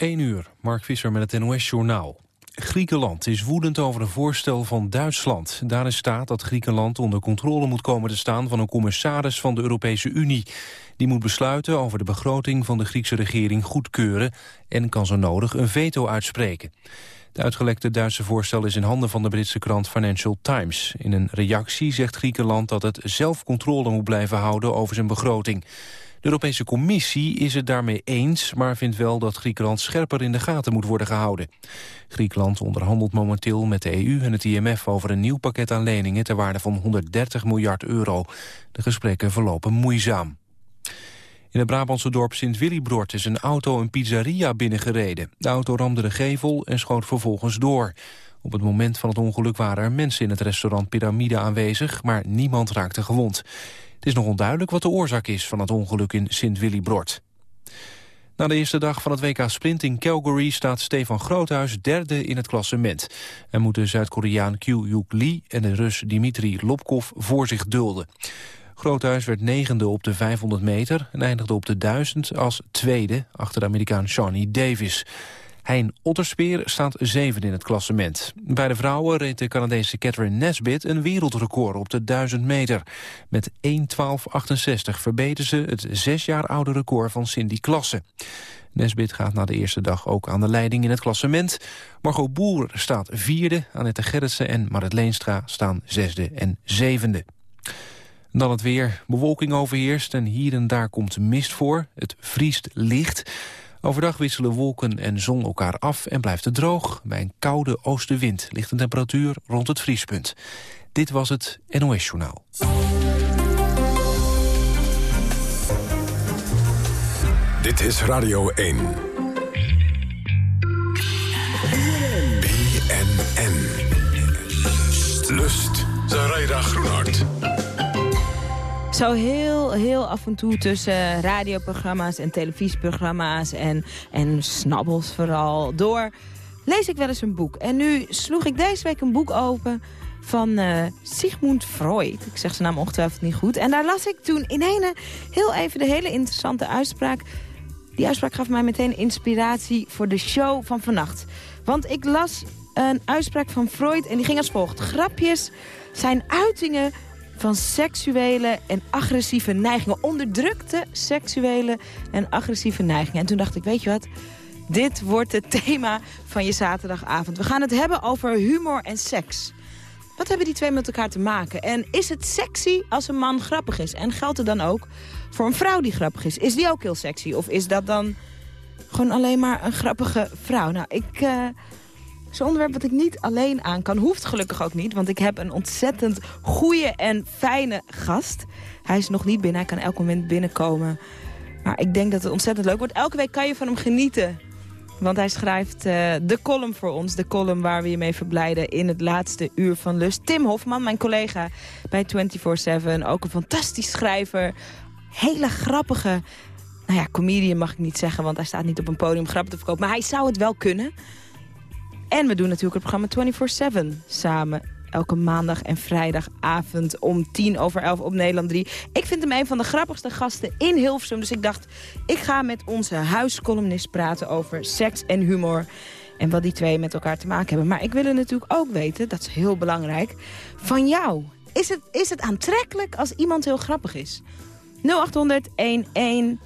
1 uur, Mark Visser met het NOS-journaal. Griekenland is woedend over een voorstel van Duitsland. Daarin staat dat Griekenland onder controle moet komen te staan... van een commissaris van de Europese Unie. Die moet besluiten over de begroting van de Griekse regering goedkeuren... en kan zo nodig een veto uitspreken. Het uitgelekte Duitse voorstel is in handen van de Britse krant Financial Times. In een reactie zegt Griekenland dat het zelf controle moet blijven houden over zijn begroting. De Europese Commissie is het daarmee eens, maar vindt wel dat Griekenland scherper in de gaten moet worden gehouden. Griekenland onderhandelt momenteel met de EU en het IMF over een nieuw pakket aan leningen ter waarde van 130 miljard euro. De gesprekken verlopen moeizaam. In het Brabantse dorp Sint-Willibrord is een auto een pizzeria binnengereden. De auto ramde de gevel en schoot vervolgens door. Op het moment van het ongeluk waren er mensen in het restaurant Pyramide aanwezig, maar niemand raakte gewond. Het is nog onduidelijk wat de oorzaak is van het ongeluk in Sint-Willibrord. Na de eerste dag van het WK Sprint in Calgary staat Stefan Groothuis derde in het klassement. En moeten Zuid-Koreaan Kyu-Yuk Lee en de Rus Dimitri Lobkov voor zich dulden. Groothuis werd negende op de 500 meter en eindigde op de 1000 als tweede achter de Amerikaan Shawnee Davis. Hein Otterspeer staat zeven in het klassement. Bij de vrouwen reed de Canadese Catherine Nesbitt een wereldrecord op de 1000 meter. Met 1.12.68 verbeterde ze het zes jaar oude record van Cindy Klasse. Nesbitt gaat na de eerste dag ook aan de leiding in het klassement. Margot Boer staat vierde, Annette Gerritsen en Marit Leenstra staan zesde en zevende. Dan het weer. Bewolking overheerst en hier en daar komt mist voor. Het vriest licht. Overdag wisselen wolken en zon elkaar af en blijft het droog. Bij een koude oostenwind ligt een temperatuur rond het vriespunt. Dit was het NOS Journaal. Dit is Radio 1. BNN. Lust. Zaraida Groenhart. Zo heel, heel af en toe tussen radioprogramma's en televisieprogramma's en, en snabbels vooral door, lees ik wel eens een boek. En nu sloeg ik deze week een boek open van uh, Sigmund Freud. Ik zeg zijn naam ongetwijfeld niet goed. En daar las ik toen in een heel even de hele interessante uitspraak. Die uitspraak gaf mij meteen inspiratie voor de show van vannacht. Want ik las een uitspraak van Freud en die ging als volgt. Grapjes zijn uitingen van seksuele en agressieve neigingen. Onderdrukte seksuele en agressieve neigingen. En toen dacht ik, weet je wat... Dit wordt het thema van je zaterdagavond. We gaan het hebben over humor en seks. Wat hebben die twee met elkaar te maken? En is het sexy als een man grappig is? En geldt het dan ook voor een vrouw die grappig is? Is die ook heel sexy? Of is dat dan gewoon alleen maar een grappige vrouw? Nou, ik... Uh, Zo'n onderwerp wat ik niet alleen aan kan. Hoeft gelukkig ook niet, want ik heb een ontzettend goede en fijne gast. Hij is nog niet binnen, hij kan elk moment binnenkomen. Maar ik denk dat het ontzettend leuk wordt. Elke week kan je van hem genieten. Want hij schrijft uh, de column voor ons. De column waar we je mee verblijden in het laatste uur van Lust. Tim Hofman, mijn collega bij 24-7. Ook een fantastisch schrijver. Hele grappige... Nou ja, comedian mag ik niet zeggen, want hij staat niet op een podium grappen te verkopen. Maar hij zou het wel kunnen. En we doen natuurlijk het programma 24-7 samen. Elke maandag en vrijdagavond om tien over elf op Nederland 3. Ik vind hem een van de grappigste gasten in Hilversum. Dus ik dacht, ik ga met onze huiscolumnist praten over seks en humor. En wat die twee met elkaar te maken hebben. Maar ik wil natuurlijk ook weten, dat is heel belangrijk, van jou. Is het, is het aantrekkelijk als iemand heel grappig is? 0800 11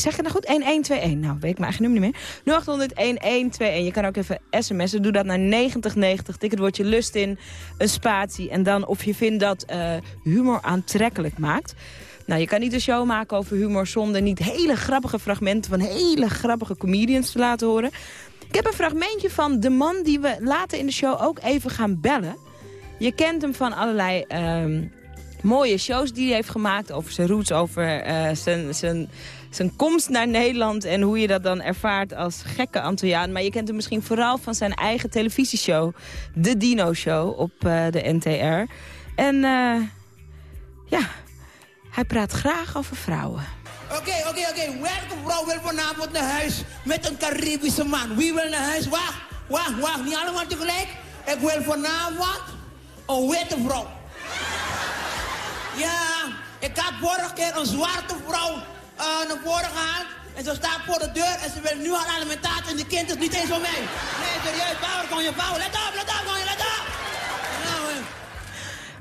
Zeg je nou goed? 1121. Nou, weet ik mijn eigen nummer niet meer. 0800-1121. Je kan ook even sms'en. Doe dat naar 9090. Tik het woordje lust in, een spatie. En dan of je vindt dat uh, humor aantrekkelijk maakt. Nou, je kan niet een show maken over humor zonder niet hele grappige fragmenten van hele grappige comedians te laten horen. Ik heb een fragmentje van de man die we later in de show ook even gaan bellen. Je kent hem van allerlei uh, mooie shows die hij heeft gemaakt over zijn roots, over uh, zijn, zijn zijn komst naar Nederland en hoe je dat dan ervaart als gekke Antilliaan. Maar je kent hem misschien vooral van zijn eigen televisieshow, De Dino Show op uh, de NTR. En uh, ja, hij praat graag over vrouwen. Oké, oké, oké. Welke vrouw wil vanavond naar huis met een Caribische man? Wie wil naar huis? Wacht, wacht, wacht. Niet allemaal tegelijk. Ik wil vanavond een witte vrouw. Ja, ik had vorige keer een zwarte vrouw uh, naar voren gehaald. En ze staat voor de deur en ze wil nu al alimentatie en de kind is niet eens van mij. Nee, serieus, Paul, kom je, Paul. Let op, let op, kom je, let op. Nou, eh.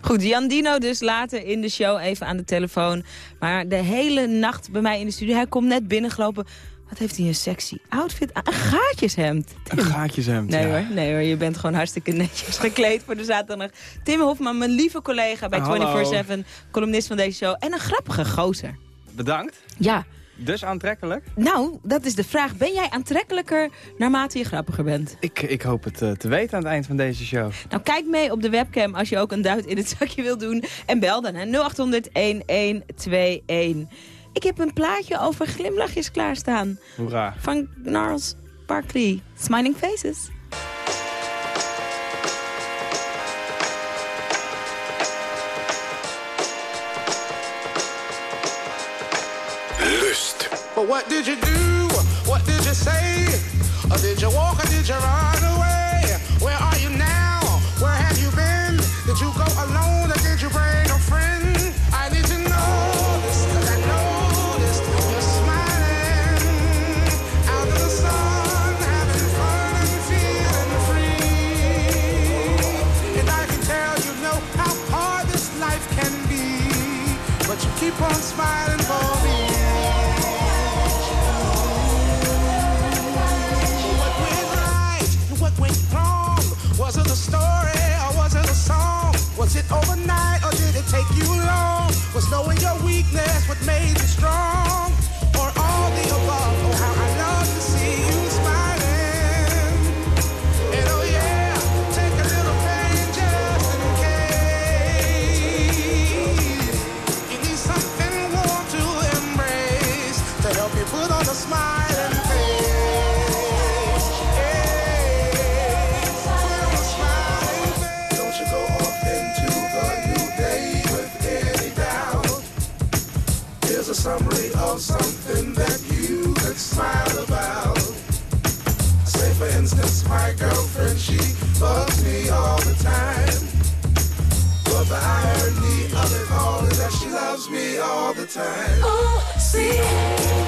Goed, Jan Dino dus later in de show even aan de telefoon. Maar de hele nacht bij mij in de studio. Hij komt net binnengelopen. Wat heeft hij een sexy outfit aan? Een gaatjeshemd. Een gaatjeshemd, Nee ja. hoor, nee hoor, je bent gewoon hartstikke netjes gekleed voor de zaterdag. Tim Hofman, mijn lieve collega bij Hallo. 24-7, columnist van deze show. En een grappige gozer. Bedankt. Ja, Dus aantrekkelijk. nou, dat is de vraag. Ben jij aantrekkelijker naarmate je grappiger bent? Ik, ik hoop het eh, te weten aan het eind van deze show. Nou, kijk mee op de webcam als je ook een duit in het zakje wil doen. En bel dan, hè. 0800-1121. Ik heb een plaatje over glimlachjes klaarstaan. Hoera. Van Gnarls Barkley. Smiling Faces. What did you do? What did you say? Or did you walk or did you run time. Oh, see.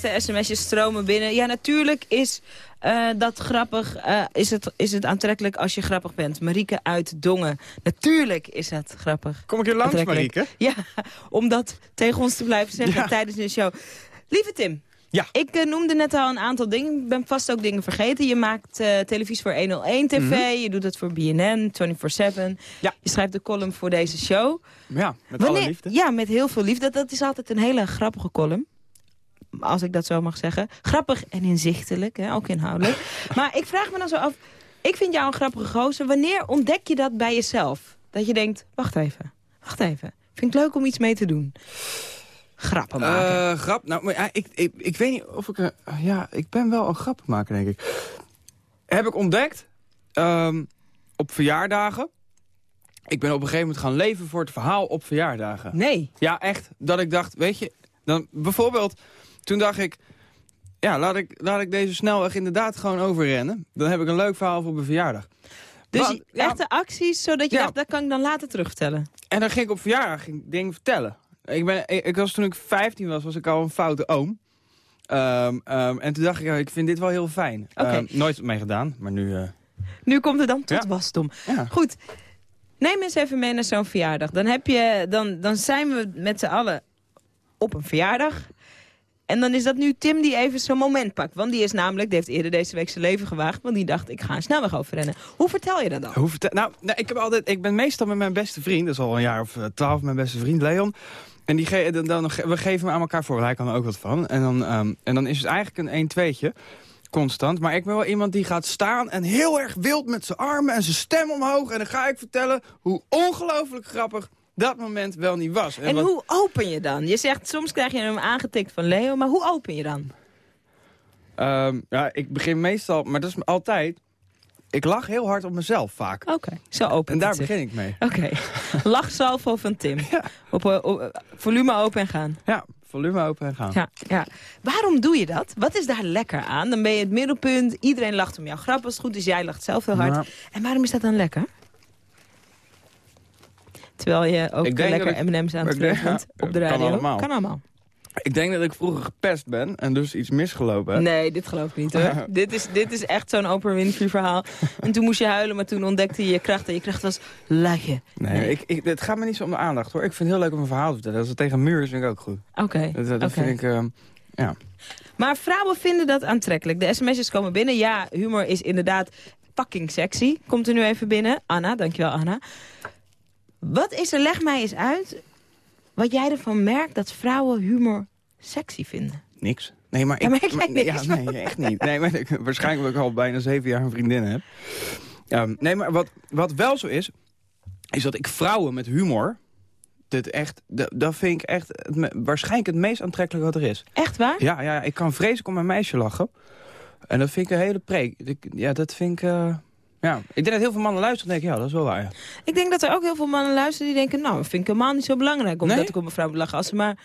De sms'jes stromen binnen. Ja, natuurlijk is eh, dat grappig. eh, is, het, is het aantrekkelijk als je grappig bent. Marieke uit Dongen. Natuurlijk is het grappig. Kom ik hier langs. Marieke? Ja, om dat tegen ons te blijven zeggen Ja. tijdens de show. Lieve Tim. Ja. Ik eh, noemde net al een aantal dingen. Ik ben vast ook dingen vergeten. Je maakt televisie voor 101 TV. Je doet het voor BNN, 24-7. Mhm. Ja. Je schrijft de column voor deze show. Ja, met alle liefde. Ja, met heel veel liefde. Dat is altijd een hele grappige column. Als ik dat zo mag zeggen. Grappig en inzichtelijk, hè? ook inhoudelijk. maar ik vraag me dan zo af... Ik vind jou een grappige gozer. Wanneer ontdek je dat bij jezelf? Dat je denkt, wacht even, wacht even. Vind ik leuk om iets mee te doen. Grappen maken. Eh, grap. Nou, maar, ik, ik, ik weet niet of ik... er- ja, ik ben wel een grappenmaker, denk ik. Heb ik ontdekt ehm, op verjaardagen. Ik ben op een gegeven moment gaan leven voor het verhaal op verjaardagen. nee. Ja, echt. Dat ik dacht, weet je... Dan, bijvoorbeeld, toen dacht ik... Ja, laat ik, laat ik deze snelweg inderdaad gewoon overrennen. Dan heb ik een leuk verhaal voor mijn verjaardag. Dus Want, ja, echte acties, zodat je Ja. dacht, dat kan ik dan later terugvertellen. En dan ging ik op verjaardag ging dingen vertellen. Ik, ben, ik, ik was toen ik 15 was, was ik al een foute oom. Ehm, ehm, en toen dacht ik, ik vind dit wel heel fijn. Ehm, nooit mee gedaan, maar nu... eh, Nu komt het dan tot Ja. wasdom. ja. Goed, neem eens even mee naar zo'n verjaardag. Dan, heb je, dan, dan zijn we met z'n allen op een verjaardag. En dan is dat nu Tim die even zo'n moment pakt. Want die is namelijk, die heeft eerder deze week zijn leven gewaagd. Want die dacht, ik ga een snelweg overrennen. Hoe vertel je dat dan? Hoe vertel- nou, nou, ik, heb altijd, ik ben meestal met mijn beste vriend, dat is al een jaar of eh, twaalf, mijn beste vriend Leon. En die ge dan, dan, we geven hem aan elkaar voor, hij kan er ook wat van. En dan, ehm, en dan is het eigenlijk een 1 2'tje, constant. Maar ik ben wel iemand die gaat staan en heel erg wild met zijn armen en zijn stem omhoog. En dan ga ik vertellen hoe ongelooflijk grappig dat moment wel niet was. En wat- hoe open je dan? Je zegt, soms krijg je hem aangetikt van Leo. Maar hoe open je dan? Ehm, ja, ik begin meestal, maar dat is altijd... Ik lach heel hard op mezelf vaak. Oké, zo open. En daar zich. begin ik mee. Oké, lachsalvo van Tim. Op, eh, op, volume open en gaan. Ja, volume open en gaan. Ja, ja. Waarom doe je dat? Wat is daar lekker aan? Dan ben je het middelpunt. Iedereen lacht om jouw grap als het goed is. Jij lacht zelf heel hard. Nou. En waarom is dat dan lekker? Terwijl je ook lekker M&M's aan het vreten bent ja, op de kan radio. allemaal. Kan allemaal. Ik denk dat ik vroeger gepest ben en dus iets misgelopen heb. Nee, dit geloof ik niet hoor. dit, is, dit is echt zo'n Oprah Winfrey verhaal. En toen moest je huilen, maar toen ontdekte je je kracht. En je kracht was lachen. Nee, Ik, ik, het gaat me niet zo om de aandacht hoor. Ik vind het heel leuk om een verhaal te vertellen. Als het tegen een muur is, vind ik ook goed. Oké. Dat, vind ik... ehm, ja. Maar vrouwen vinden dat aantrekkelijk. De sms'jes komen binnen. Ja, humor is inderdaad fucking sexy. Komt er nu even binnen. Anna, dankjewel Anna. Wat is er, leg mij eens uit, wat jij ervan merkt dat vrouwen humor sexy vinden? Niks. Nee, maar ik... Ja, maar ik zei niks. Ja, nee, echt niet. Nee, maar ik, waarschijnlijk dat ik al bijna zeven jaar een vriendin heb. Nee, maar wat, wat wel zo is, is dat ik vrouwen met humor... Dit echt, dat, vind ik echt het, waarschijnlijk het meest aantrekkelijk wat er is. Echt waar? Ja, ja, ik kan vreselijk om mijn meisje lachen. En dat vind ik een hele preek. Ik- Ja, dat vind ik... eh, ja. Ik denk dat heel veel mannen luisteren en denken, ja, dat is wel waar. Ja. Ik denk dat er ook heel veel mannen luisteren die denken... nou, dat vind ik helemaal niet zo belangrijk omdat Nee? ik op een vrouw moet lachen. Als ze, maar,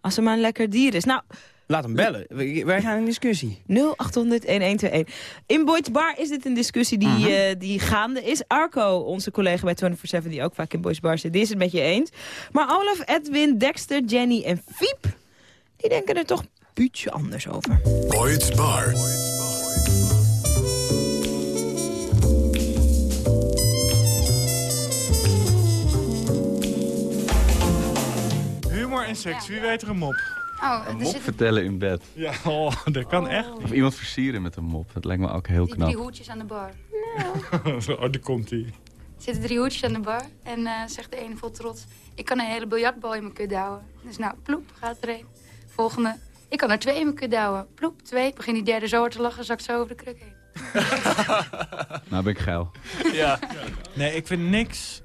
als ze maar een lekker dier is. Nou, Laat hem bellen. Wij gaan in discussie. 0800-1121. In Boyd's Bar is dit een discussie die, Mhm. eh, die gaande is. Arco, onze collega bij 24-7, die ook vaak in Boyd's Bar zit, die is het met je eens. Maar Olaf, Edwin, Dexter, Jenny en Fiep, die denken er toch beetje anders over. Boyd's Bar. En seks, wie weet er een mop? Oh, Een mop vertellen in bed. Ja, oh, dat kan echt. Of iemand versieren met een mop. Dat lijkt me ook heel die drie knap. hoedjes aan de bar. oh, daar komt hij. Er zitten drie hoedjes aan de bar en eh, zegt de ene vol trots... ik kan een hele biljartbal in mijn kut douwen. Dus nou, ploep, gaat er een. Volgende, ik kan er twee in mijn kut douwen. Ploep, twee. Begin die derde zo hard te lachen, zakt zo over de kruk heen. Nou ben ik geil. Nee, ik vind niks,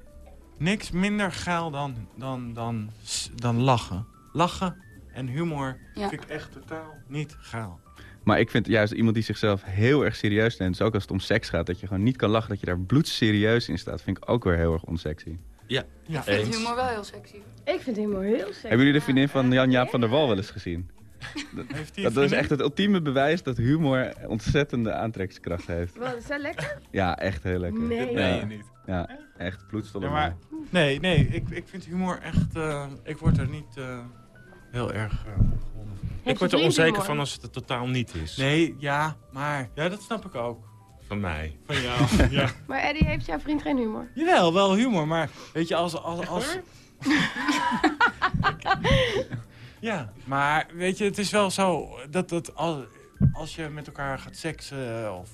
niks minder geil dan, dan, dan, dan lachen. Lachen en humor Ja. vind ik echt totaal niet geil. Maar ik vind juist iemand die zichzelf heel erg serieus neemt. Dus ook als het om seks gaat. Dat je gewoon niet kan lachen. Dat je daar bloedserieus in staat. Vind ik ook weer heel erg onsexy. Ja, Ik vind humor wel heel sexy. Ik vind humor heel sexy. Hebben jullie de vriendin van Jan-Jaap van der Wal wel eens gezien? Heeft hij Dat is echt het ultieme bewijs dat humor ontzettende aantrekkingskracht heeft. Wat, is dat lekker? Ja, echt heel lekker. Nee. Dat Ja, je niet. ja echt bloedstolle Ja, maar, nee, nee, ik, ik vind humor echt... eh, ik word er niet eh, heel erg... gewonnen van. Ik word er onzeker van als het er totaal niet is. Nee, ja, maar... Ja, dat snap ik ook. Van mij. Van jou, ja. Maar Eddie heeft jouw vriend geen humor. Jawel, wel humor, maar weet je, als... als, als... ja, maar weet je, het is wel zo dat, dat als, als je met elkaar gaat seksen of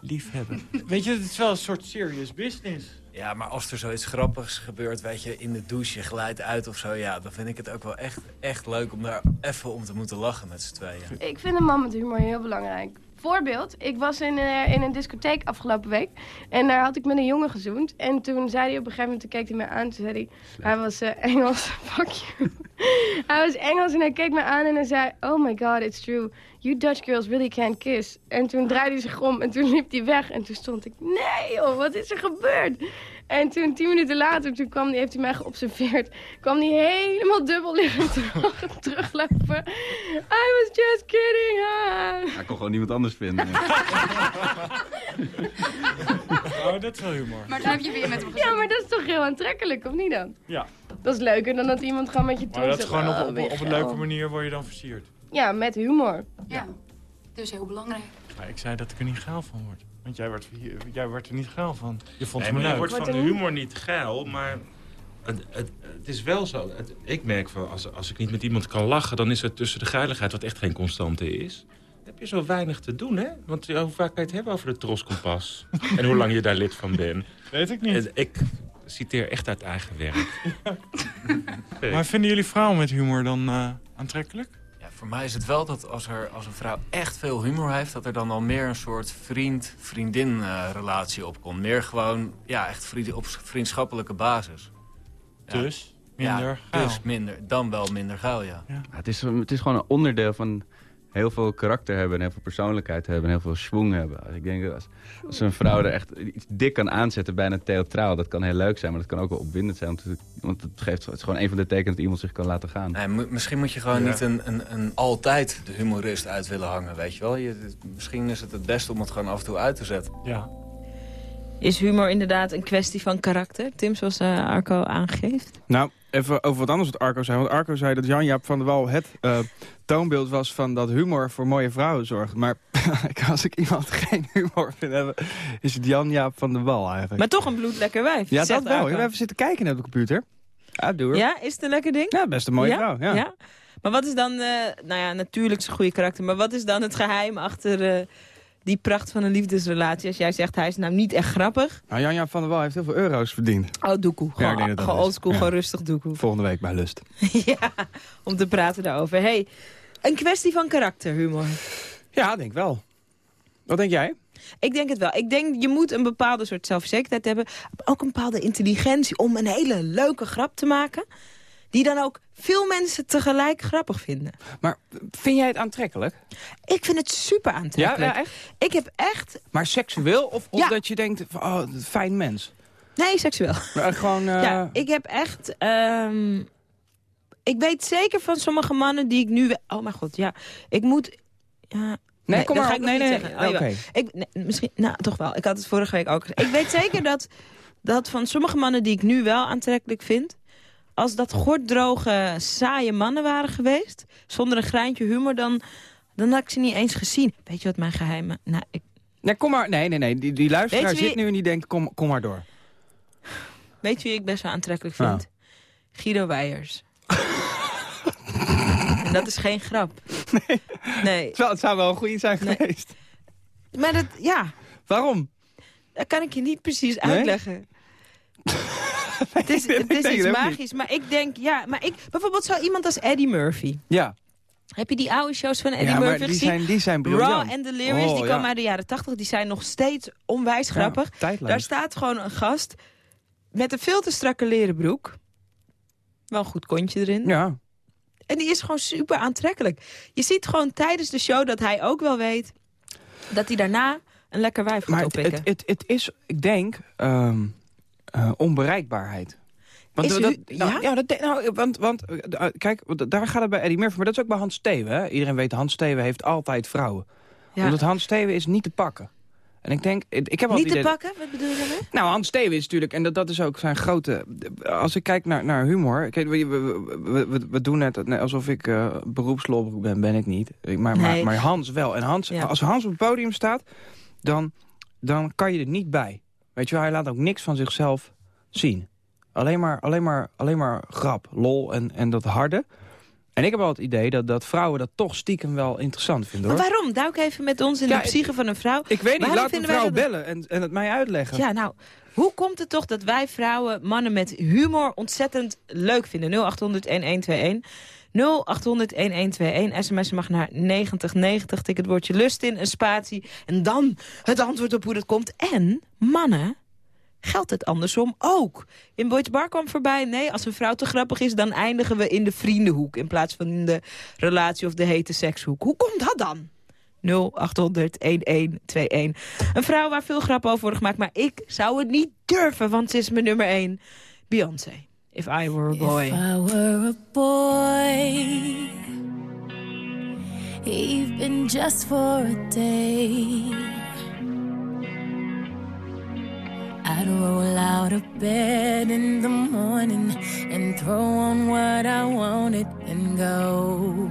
liefhebben... weet je, het is wel een soort serious business. Ja, maar als er zoiets grappigs gebeurt, weet je, in de douche, je glijdt uit of zo... ja, dan vind ik het ook wel echt, echt leuk om daar even om te moeten lachen met z'n tweeën. Ik vind een man met humor heel belangrijk. Voorbeeld, ik was in, eh, in een discotheek afgelopen week. En daar had ik met een jongen gezoend. En toen zei hij op een gegeven moment, toen keek hij mij aan. Toen zei hij, hij was eh, Engels, fuck you. hij was Engels en hij keek me aan en hij zei... Oh my god, it's true. You Dutch girls really can't kiss. En toen draaide hij zich om en toen liep hij weg. En toen stond ik, nee joh, wat is er gebeurd? En toen, tien minuten later, toen kwam die, heeft hij mij geobserveerd. Kwam hij helemaal dubbel liggen terug, teruglopen. I was just kidding. ha. Ik kon gewoon niemand anders vinden. Oh, dat is wel humor. Maar toen heb je weer met hem Ja, maar dat is toch heel aantrekkelijk, of niet dan? Ja, Dat is leuker dan dat iemand gewoon met je tong maar dat is gewoon "Oh, op, op, op een geil." leuke manier word je dan versierd. ja, met humor. Ja. Dus heel belangrijk. Maar ik zei dat ik er niet gaal van word. Want jij werd, jij werd er niet gaal van. Je vond Nee, me maar je leuk. wordt van de er niet- humor niet geil, maar het, het, het is wel zo. Het- ik merk van, als, als ik niet met iemand kan lachen... dan is het tussen de geiligheid, wat echt geen constante is... heb je zo weinig te doen, hè? Want ja, hoe vaak kan je het hebben over de troskompas? en hoe lang je daar lid van bent? Weet ik niet. Ik citeer echt uit eigen werk. Maar vinden jullie vrouwen met humor dan eh, aantrekkelijk? Voor mij is het wel dat als, er, als een vrouw echt veel humor heeft... dat er dan al meer een soort vriend-vriendin eh, relatie opkomt. Meer gewoon, ja, echt vriend, op vriendschappelijke basis. Ja. Dus minder ja, dus minder, dan wel minder gauw, ja. Ja, het, is, het is gewoon een onderdeel van heel veel karakter hebben... en heel veel persoonlijkheid hebben en heel veel schwung hebben. Als ik denk dat als, als een vrouw er echt iets dik kan aanzetten, bijna theatraal... dat kan heel leuk zijn, maar dat kan ook wel opwindend zijn. Want het, want het, geeft, het is gewoon een van de tekenen dat iemand zich kan laten gaan. Nee, misschien moet je gewoon Ja. niet een, een, een altijd de humorist uit willen hangen, weet je wel. Je, misschien is het het beste om het gewoon af en toe uit te zetten. Ja. Is humor inderdaad een kwestie van karakter, Tim, zoals eh, Arco aangeeft? Nou, even over wat anders wat Arco zei. Want Arco zei dat Jan-Jaap van der Wal het eh, toonbeeld was van dat humor voor mooie vrouwen zorgt. Maar als ik iemand geen humor vind hebben, is het Jan-Jaap van der Wal eigenlijk. Maar toch een bloedlekker wijf. ja, dat wel. Arco. Ik heb even zitten kijken naar de computer. Ja, doe. Ja, is het een lekker ding? Ja, best een mooie vrouw. Ja. Maar wat is dan, eh, nou ja, natuurlijk zijn goede karakter. Maar wat is dan het geheim achter eh, die pracht van een liefdesrelatie? Als jij zegt, hij is nou niet echt grappig. Nou, Jan-Jaap van der Wal heeft heel veel euro's verdiend. Oh, doekoe. Ja, Gewoon, oldschool, Ja. gewoon rustig doekoe. Volgende week bij Lust. ja, om te praten daarover. hey, een kwestie van karakterhumor. Ja, denk wel. Wat denk jij? Ik denk het wel. Ik denk, je moet een bepaalde soort zelfverzekerdheid hebben. Ook een bepaalde intelligentie om een hele leuke grap te maken. Die dan ook veel mensen tegelijk grappig vinden. Maar vind jij het aantrekkelijk? Ik vind het super aantrekkelijk. Ja, ja, echt? Ik heb echt... Maar seksueel? Of, of Ja. dat je denkt, oh, fijn mens? Nee, seksueel. Maar gewoon... eh, Ja, ik heb echt... ehm, ik weet zeker van sommige mannen die ik nu... Oh mijn god, ja. Ik moet... Ja, Nee, kom maar ga ik Nee, nee. Oh, ik, nee, misschien, nou, toch wel. Ik had het vorige week ook gezegd. Ik weet zeker dat, dat van sommige mannen die ik nu wel aantrekkelijk vind... als dat gorddroge, saaie mannen waren geweest... zonder een greintje humor, dan, dan had ik ze niet eens gezien. Weet je wat mijn geheime... Nou, ik, Nee, kom maar. Nee, nee, nee. Die, die luisteraar wie- zit nu en die denkt, kom, kom maar door. weet je wie ik best wel aantrekkelijk Nou. vind? Guido Weijers. en dat is geen grap. Nee. Het zou, het zou wel een goede zijn Nee. geweest. Maar dat, ja, Waarom? dat kan ik je niet precies Nee? uitleggen. het is, het is iets magisch. Maar ik denk, ja, maar ik, bijvoorbeeld zo iemand als Eddie Murphy. Ja. Heb je die oude shows van Eddie ja, Murphy die gezien? zijn, die zijn briljant. Raw and Delirious, Oh, die ja. komen uit de jaren 80. Die zijn nog steeds onwijs grappig. Ja. Daar staat gewoon een gast met een veel te strakke leren broek. Wel een goed kontje erin. Ja. En die is gewoon super aantrekkelijk. Je ziet gewoon tijdens de show dat hij ook wel weet... dat hij daarna een lekker wijf gaat Maar oppikken. het, het, het is, ik denk, ehm, eh, onbereikbaarheid. Want dat, nou, ja? ja, dat, nou, want, want eh, eh, kijk, daar gaat het bij Eddie Murphy, maar dat is ook bij Hans Steven. Hè? Iedereen weet, Hans Steven heeft altijd vrouwen. Ja. Omdat Hans Steven is niet te pakken. En ik denk, ik heb al Niet te pakken? Wat bedoel je daarmee? Nou, Hans Steven is natuurlijk, en dat, dat is ook zijn grote... Als ik kijk naar, naar humor... Kijk, we, we, we, we- doen net alsof ik uh, beroepslobber ben, ben ik niet. Maar, Nee. maar, maar Hans wel. En Hans, Ja. als Hans op het podium staat, dan, dan kan je er niet bij. Weet je wel, hij laat ook niks van zichzelf zien. Alleen maar, alleen maar, alleen maar grap, lol en, en dat harde. En ik heb wel het idee dat, dat vrouwen dat toch stiekem wel interessant vinden, Maar hoor. waarom? Duik even met ons in Ja, de psyche van een vrouw. Ik weet niet, Waarom laat een vrouw dat- bellen en, en het mij uitleggen. Ja, nou, hoe komt het toch dat wij vrouwen mannen met humor ontzettend leuk vinden? 0800-1121. 0800-1121. SMS mag naar 9090. Tik het woordje lust in, een spatie. En dan het antwoord op hoe dat komt. En, mannen, geldt het andersom ook. In Boyd's Bar kwam voorbij. Nee, als een vrouw te grappig is, dan eindigen we in de vriendenhoek... in plaats van in de relatie of de hete sekshoek. Hoe komt dat dan? 0800 1121. Een vrouw waar veel grappen over worden gemaakt, maar ik zou het niet durven, want ze is mijn nummer 1. Beyoncé. If I Were a Boy. If I were a boy, even just for a day, I'd roll out of bed in the morning and throw on what I wanted and go.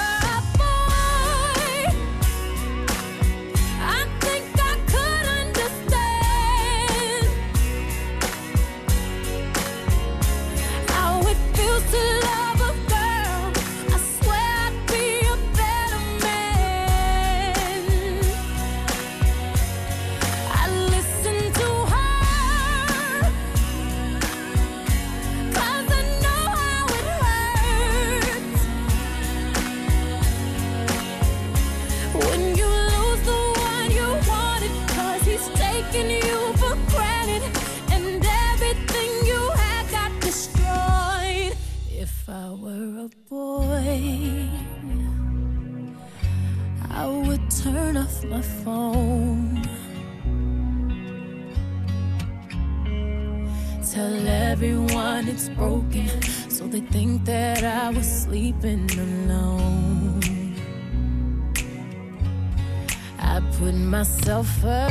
it myself first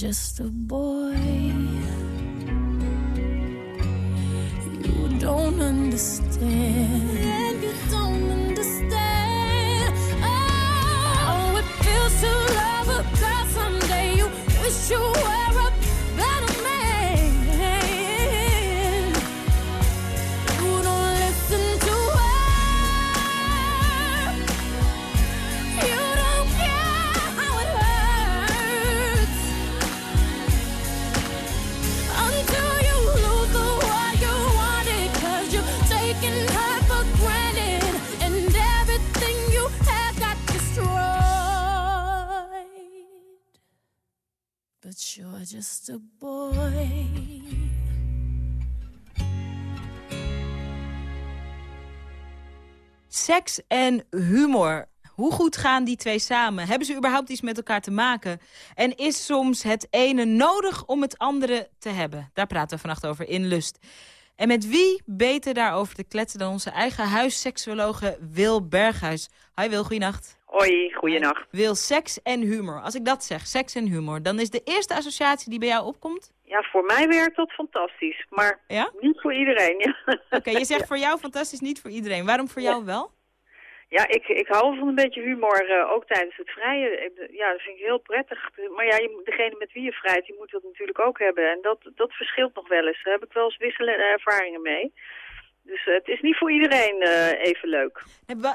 just a boy. You don't understand. Seks en humor. Hoe goed gaan die twee samen? Hebben ze überhaupt iets met elkaar te maken? En is soms het ene nodig om het andere te hebben? Daar praten we vannacht over in Lust. En met wie beter daarover te kletsen dan onze eigen huisseksuologe Wil Berghuis. Hi Wil, goeienacht. Hoi, goeienacht. Wil, seks en humor. Als ik dat zeg, seks en humor, dan is de eerste associatie die bij jou opkomt? Ja, voor mij werkt dat fantastisch, maar Ja? niet voor iedereen. Ja, Oké, je zegt voor jou fantastisch, niet voor iedereen. Waarom voor jou wel? Ja ik, ik hou van een beetje humor, eh, ook tijdens het vrijen. Ja, dat vind ik heel prettig. Maar ja, je, degene met wie je vrijt, die moet dat natuurlijk ook hebben. En dat, dat verschilt nog wel eens. Daar heb ik wel eens wisselende ervaringen mee. Dus eh, het is niet voor iedereen eh, even leuk.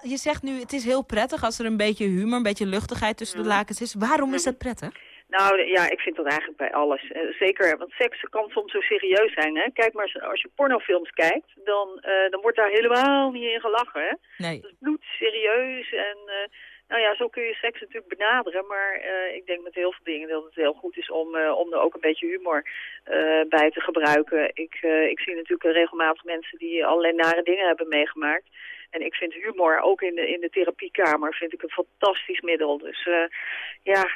Je zegt nu, het is heel prettig als er een beetje humor, een beetje luchtigheid tussen de lakens is. Waarom is dat prettig? Nou ja, ik vind dat eigenlijk bij alles. Eh, zeker, want seks kan soms zo serieus zijn. Hè? Kijk maar, eens, als je pornofilms kijkt, dan, eh, dan wordt daar helemaal niet in gelachen. Hè? Nee. Dat is bloedserieus en eh, nou ja, zo kun je seks natuurlijk benaderen. Maar ik denk met heel veel dingen dat het heel goed is om, om er ook een beetje humor bij te gebruiken. Ik, ik zie natuurlijk regelmatig mensen die allerlei nare dingen hebben meegemaakt. En ik vind humor, ook in de, in de therapiekamer, vind ik een fantastisch middel. Dus ja,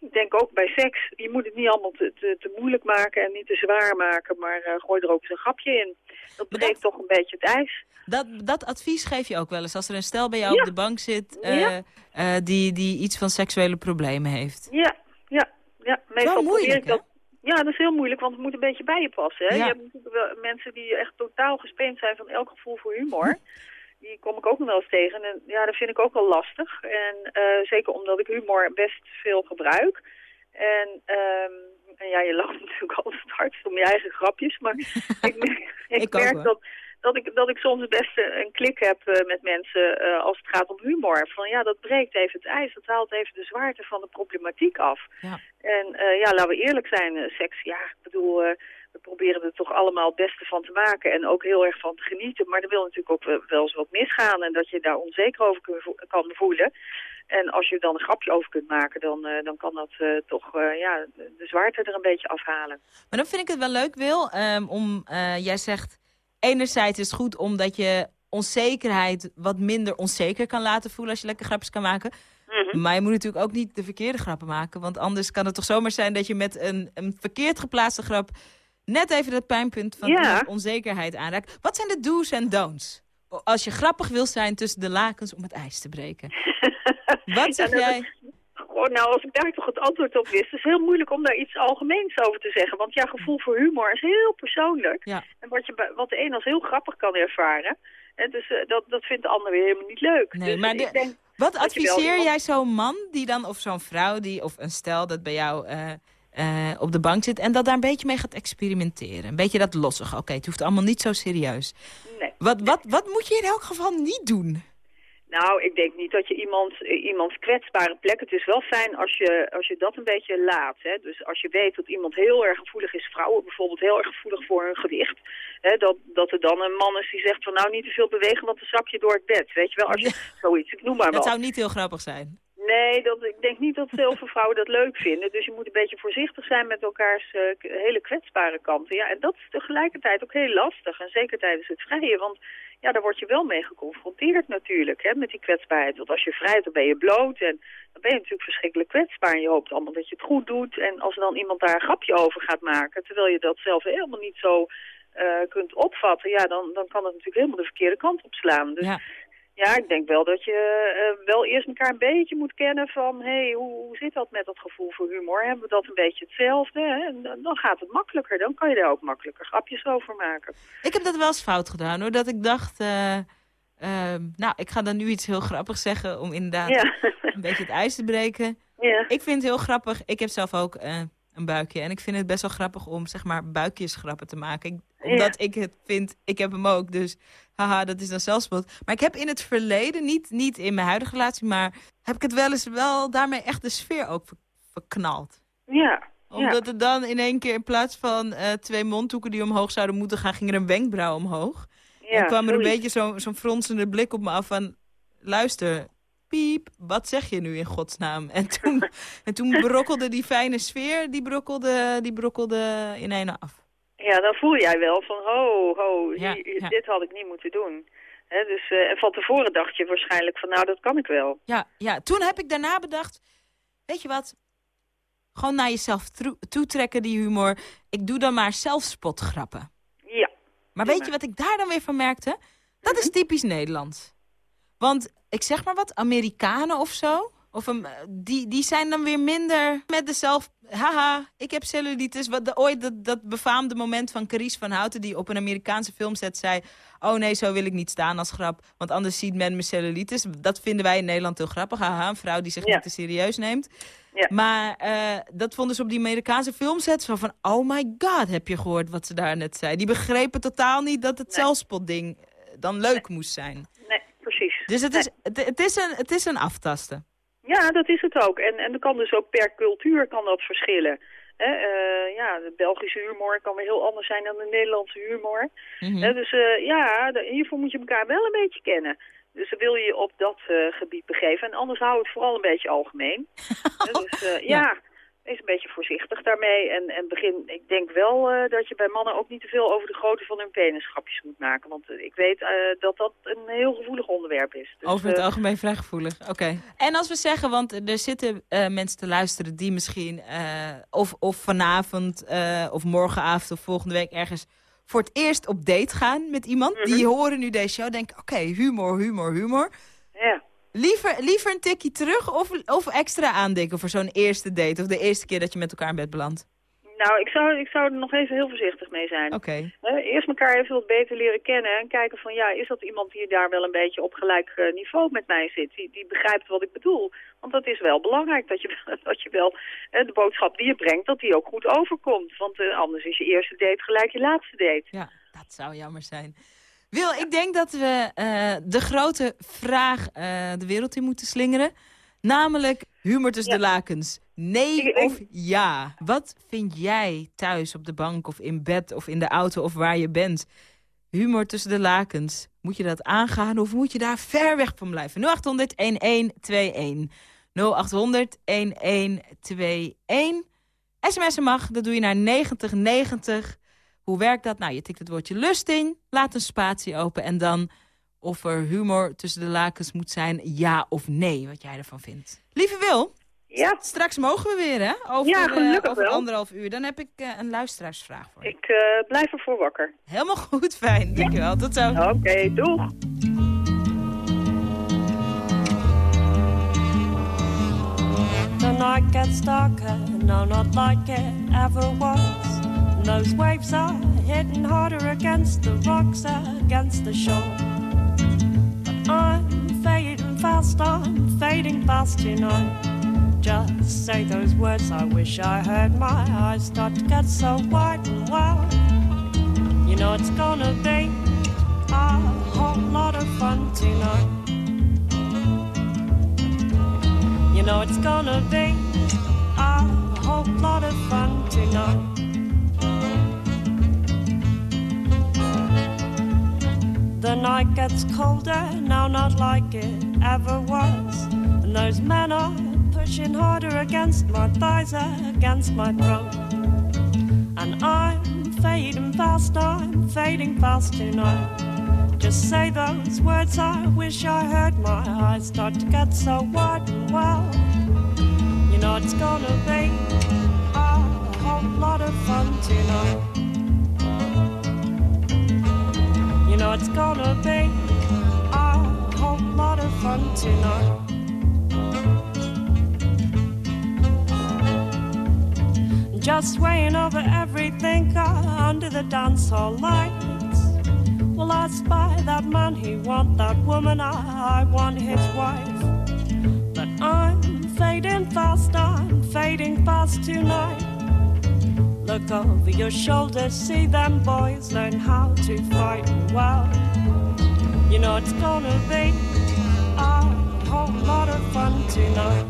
ik denk ook bij seks, je moet het niet allemaal te, te, te moeilijk maken en niet te zwaar maken, maar eh, gooi er ook eens een grapje in. Dat breekt toch een beetje het ijs. Dat, dat advies geef je ook wel eens als er een stel bij jou Ja. op de bank zit eh, Ja. eh, die, die iets van seksuele problemen heeft. Ja, ja, ja. Meestal probeer moeilijk, ik dat. Ja, dat is heel moeilijk, want het moet een beetje bij je passen. Hè? Ja. Je hebt natuurlijk wel mensen die echt totaal gespeend zijn van elk gevoel voor humor. Die kom ik ook nog wel eens tegen. En ja, dat vind ik ook wel lastig. En eh, zeker omdat ik humor best veel gebruik. En, ehm, en ja, je lacht natuurlijk altijd hardst om je eigen grapjes. Maar ik, merk- ik, merk dat, dat, ik, dat ik soms best een een klik heb eh, met mensen eh, als het gaat om humor. Van ja, dat breekt even het ijs. Dat haalt even de zwaarte van de problematiek af. Ja. En ja, laten we eerlijk zijn, seks, ja, ik bedoel, we proberen er toch allemaal het beste van te maken en ook heel erg van te genieten. Maar er wil natuurlijk ook wel- eens wat misgaan en dat je daar onzeker over kan voelen. En als je dan een grapje over kunt maken, dan, eh, dan kan dat eh, toch eh, ja, de zwaarte er een beetje afhalen. Maar dan vind ik het wel leuk, Wil, ehm, om, jij zegt, enerzijds is het goed omdat je onzekerheid wat minder onzeker kan laten voelen als je lekker grapjes kan maken. Mhm. Maar je moet natuurlijk ook niet de verkeerde grappen maken, want anders kan het toch zomaar zijn dat je met een, een verkeerd geplaatste grap net even dat pijnpunt van Ja. onzekerheid aanraakt. Wat zijn de do's en don'ts? Als je grappig wil zijn tussen de lakens om het ijs te breken. Wat zeg Ja, dat jij? Goh, nou, als ik daar toch het antwoord op wist, het is heel moeilijk om daar iets algemeens over te zeggen. Want ja, gevoel voor humor is heel persoonlijk. Ja. En wat, je, wat de een als heel grappig kan ervaren, en dus, eh, dat, dat vindt de ander weer helemaal niet leuk. Nee, dus maar de- denk Wat wel adviseer jij zo'n man die dan, of zo'n vrouw die, of een stel dat bij jou eh, eh, op de bank zit en dat daar een beetje mee gaat experimenteren? Een beetje dat lossig. Oké, het hoeft allemaal niet zo serieus. Nee. Wat, wat, wat moet je in elk geval niet doen? Nou, ik denk niet dat je iemand, eh, iemands kwetsbare plek... Het is wel fijn als je, als je dat een beetje laat. Hè? Dus als je weet dat iemand heel erg gevoelig is... vrouwen bijvoorbeeld heel erg gevoelig voor hun gewicht... Hè? Dat, dat er dan een man is die zegt van... nou, niet te veel bewegen, want dan zak je door het bed. Weet je wel, als je zoiets... Ik noem maar Dat wat. zou niet heel grappig zijn. Nee, dat, ik denk niet dat veel vrouwen dat leuk vinden. Dus je moet een beetje voorzichtig zijn met elkaars eh, hele kwetsbare kanten. Ja, en dat is tegelijkertijd ook heel lastig. En zeker tijdens het vrijen. Want ja, daar word je wel mee geconfronteerd natuurlijk, hè, met die kwetsbaarheid. Want als je vrijt, dan ben je bloot en dan ben je natuurlijk verschrikkelijk kwetsbaar. En je hoopt allemaal dat je het goed doet. En als er dan iemand daar een grapje over gaat maken, terwijl je dat zelf helemaal niet zo eh, kunt opvatten, ja, dan, dan kan het natuurlijk helemaal de verkeerde kant op slaan. Dus Ja. Ja, ik denk wel dat je eh, wel eerst elkaar een beetje moet kennen van... hé, hey, hoe, hoe zit dat met dat gevoel voor humor? Hebben we dat een beetje hetzelfde? Hè? En dan, gaat het makkelijker. Dan kan je daar ook makkelijker grapjes over maken. Ik heb dat wel eens fout gedaan hoor. Dat ik dacht, eh, ehm, nou, ik ga dan nu iets heel grappigs zeggen om inderdaad Ja. een beetje het ijs te breken. Ja. Ik vind het heel grappig. Ik heb zelf ook eh, een buikje. En ik vind het best wel grappig om, zeg maar, buikjesgrappen te maken. Ik- Ja. omdat ik het vind, ik heb hem ook. Dus haha, dat is dan zelfspot. Maar ik heb in het verleden, niet, niet in mijn huidige relatie... maar heb ik het wel eens wel daarmee echt de sfeer ook ver- verknald. Ja. Omdat er dan in één keer in plaats van eh, twee mondhoeken die omhoog zouden moeten gaan... ging er een wenkbrauw omhoog. Ja, en kwam er een beetje zo- zo'n fronsende blik op me af van... luister, piep, wat zeg je nu in godsnaam? En toen, en toen brokkelde die fijne sfeer, die brokkelde, die brokkelde in een af. Ja, dan voel jij wel van, ho, ho, Ja, hier- ja. dit had ik niet moeten doen. Hè, dus, en van tevoren dacht je waarschijnlijk van, nou, dat kan ik wel. Ja, ja, toen heb ik daarna bedacht, weet je wat? Gewoon naar jezelf toetrekken, die humor. Ik doe dan maar zelfspotgrappen. Ja. Maar weet je wat ik daar dan weer van merkte? Dat is typisch Nederlands. Want ik zeg maar wat, Amerikanen of zo... Of een, die, die zijn dan weer minder met de zelf... Haha, ik heb cellulitis. Wat de, ooit dat, dat befaamde moment van Carice van Houten... die op een Amerikaanse filmset zei... Oh nee, zo wil ik niet staan als grap. Want anders ziet men mijn cellulitis. Dat vinden wij in Nederland heel grappig. Haha, een vrouw die zich Ja. niet te serieus neemt. Ja. Maar eh, dat vonden ze op die Amerikaanse filmset zo van... Oh my god, heb je gehoord wat ze daar net zei? Die begrepen totaal niet dat het zelfspotding eh, dan leuk moest zijn. Dus het is, het, is een, het is een aftasten. Ja, dat is het ook. En, en dat kan dus ook per cultuur kan dat verschillen. Eh, ja, de Belgische humor kan weer heel anders zijn dan de Nederlandse humor. Hè, dus eh, ja, de- hiervoor moet je elkaar wel een beetje kennen. Dus dan wil je je op dat eh, gebied begeven. En anders hou het vooral een beetje algemeen. Dus, eh, ja. Is een beetje voorzichtig daarmee. En, en begin, ik denk wel eh, dat je bij mannen ook niet te veel over de grootte van hun penis grapjes moet maken. Want eh, ik weet eh, dat dat een heel gevoelig onderwerp is. Dus, Over het algemeen vrij gevoelig. Oké. En als we zeggen, want er zitten eh, mensen te luisteren die misschien eh, of, of vanavond eh, of morgenavond of volgende week ergens voor het eerst op date gaan met iemand. Mhm. Die horen nu deze show, denken oké, humor, humor, humor. Ja. Liever, liever een tikje terug of, of extra aandikken voor zo'n eerste date of de eerste keer dat je met elkaar in bed belandt? Nou, ik zou, ik zou er nog even heel voorzichtig mee zijn. Oké. Eerst elkaar even wat beter leren kennen en kijken van ja, is dat iemand die daar wel een beetje op gelijk eh, niveau met mij zit? Die, die begrijpt wat ik bedoel. Want dat is wel belangrijk dat je, dat je wel eh, de boodschap die je brengt, dat die ook goed overkomt. Want eh, anders is je eerste date gelijk je laatste date. Ja, dat zou jammer zijn. Wil, ik denk dat we eh, de grote vraag eh, de wereld in moeten slingeren. Namelijk humor tussen de lakens. Nee of ja? Wat vind jij thuis op de bank of in bed of in de auto of waar je bent? Humor tussen de lakens. Moet je dat aangaan of moet je daar ver weg van blijven? 0800 1121. 0800 1121. SMS'en mag, dat doe je naar 9090. Hoe werkt dat? Nou, je tikt het woordje lust in, laat een spatie open... en dan of er humor tussen de lakens moet zijn, ja of nee, wat jij ervan vindt. Lieve Wil, Ja. straks mogen we weer, hè? Over, Ja, eh, gelukkig over wel. anderhalf uur. Dan heb ik eh, een luisteraarsvraag voor je. Ik eh, blijf ervoor wakker. Helemaal goed, fijn. Dankjewel, tot zo. Oké, doeg. The night gets darker, no, not like it ever was. Those waves are hitting harder against the rocks, against the shore. But I'm fading fast, I'm fading fast tonight. Just say those words, I wish I heard my eyes start to get so wide and wild. You know it's gonna be a whole lot of fun tonight. You know it's gonna be a whole lot of fun tonight. The night gets colder, now not like it ever was. And those men are pushing harder against my thighs, against my throat. And I'm fading fast, I'm fading fast tonight. Just say those words, I wish I heard my eyes start to get so wide and well. You know it's gonna be a whole lot of fun tonight. Know it's gonna be a whole lot of fun tonight. Just swaying over everything under the dance hall lights. Well, I spy that man, he want that woman, I, I want his wife. But I'm fading fast, I'm fading fast tonight. Look over your shoulder, see them boys learn how to fight well. You know it's gonna be a whole lot of fun tonight.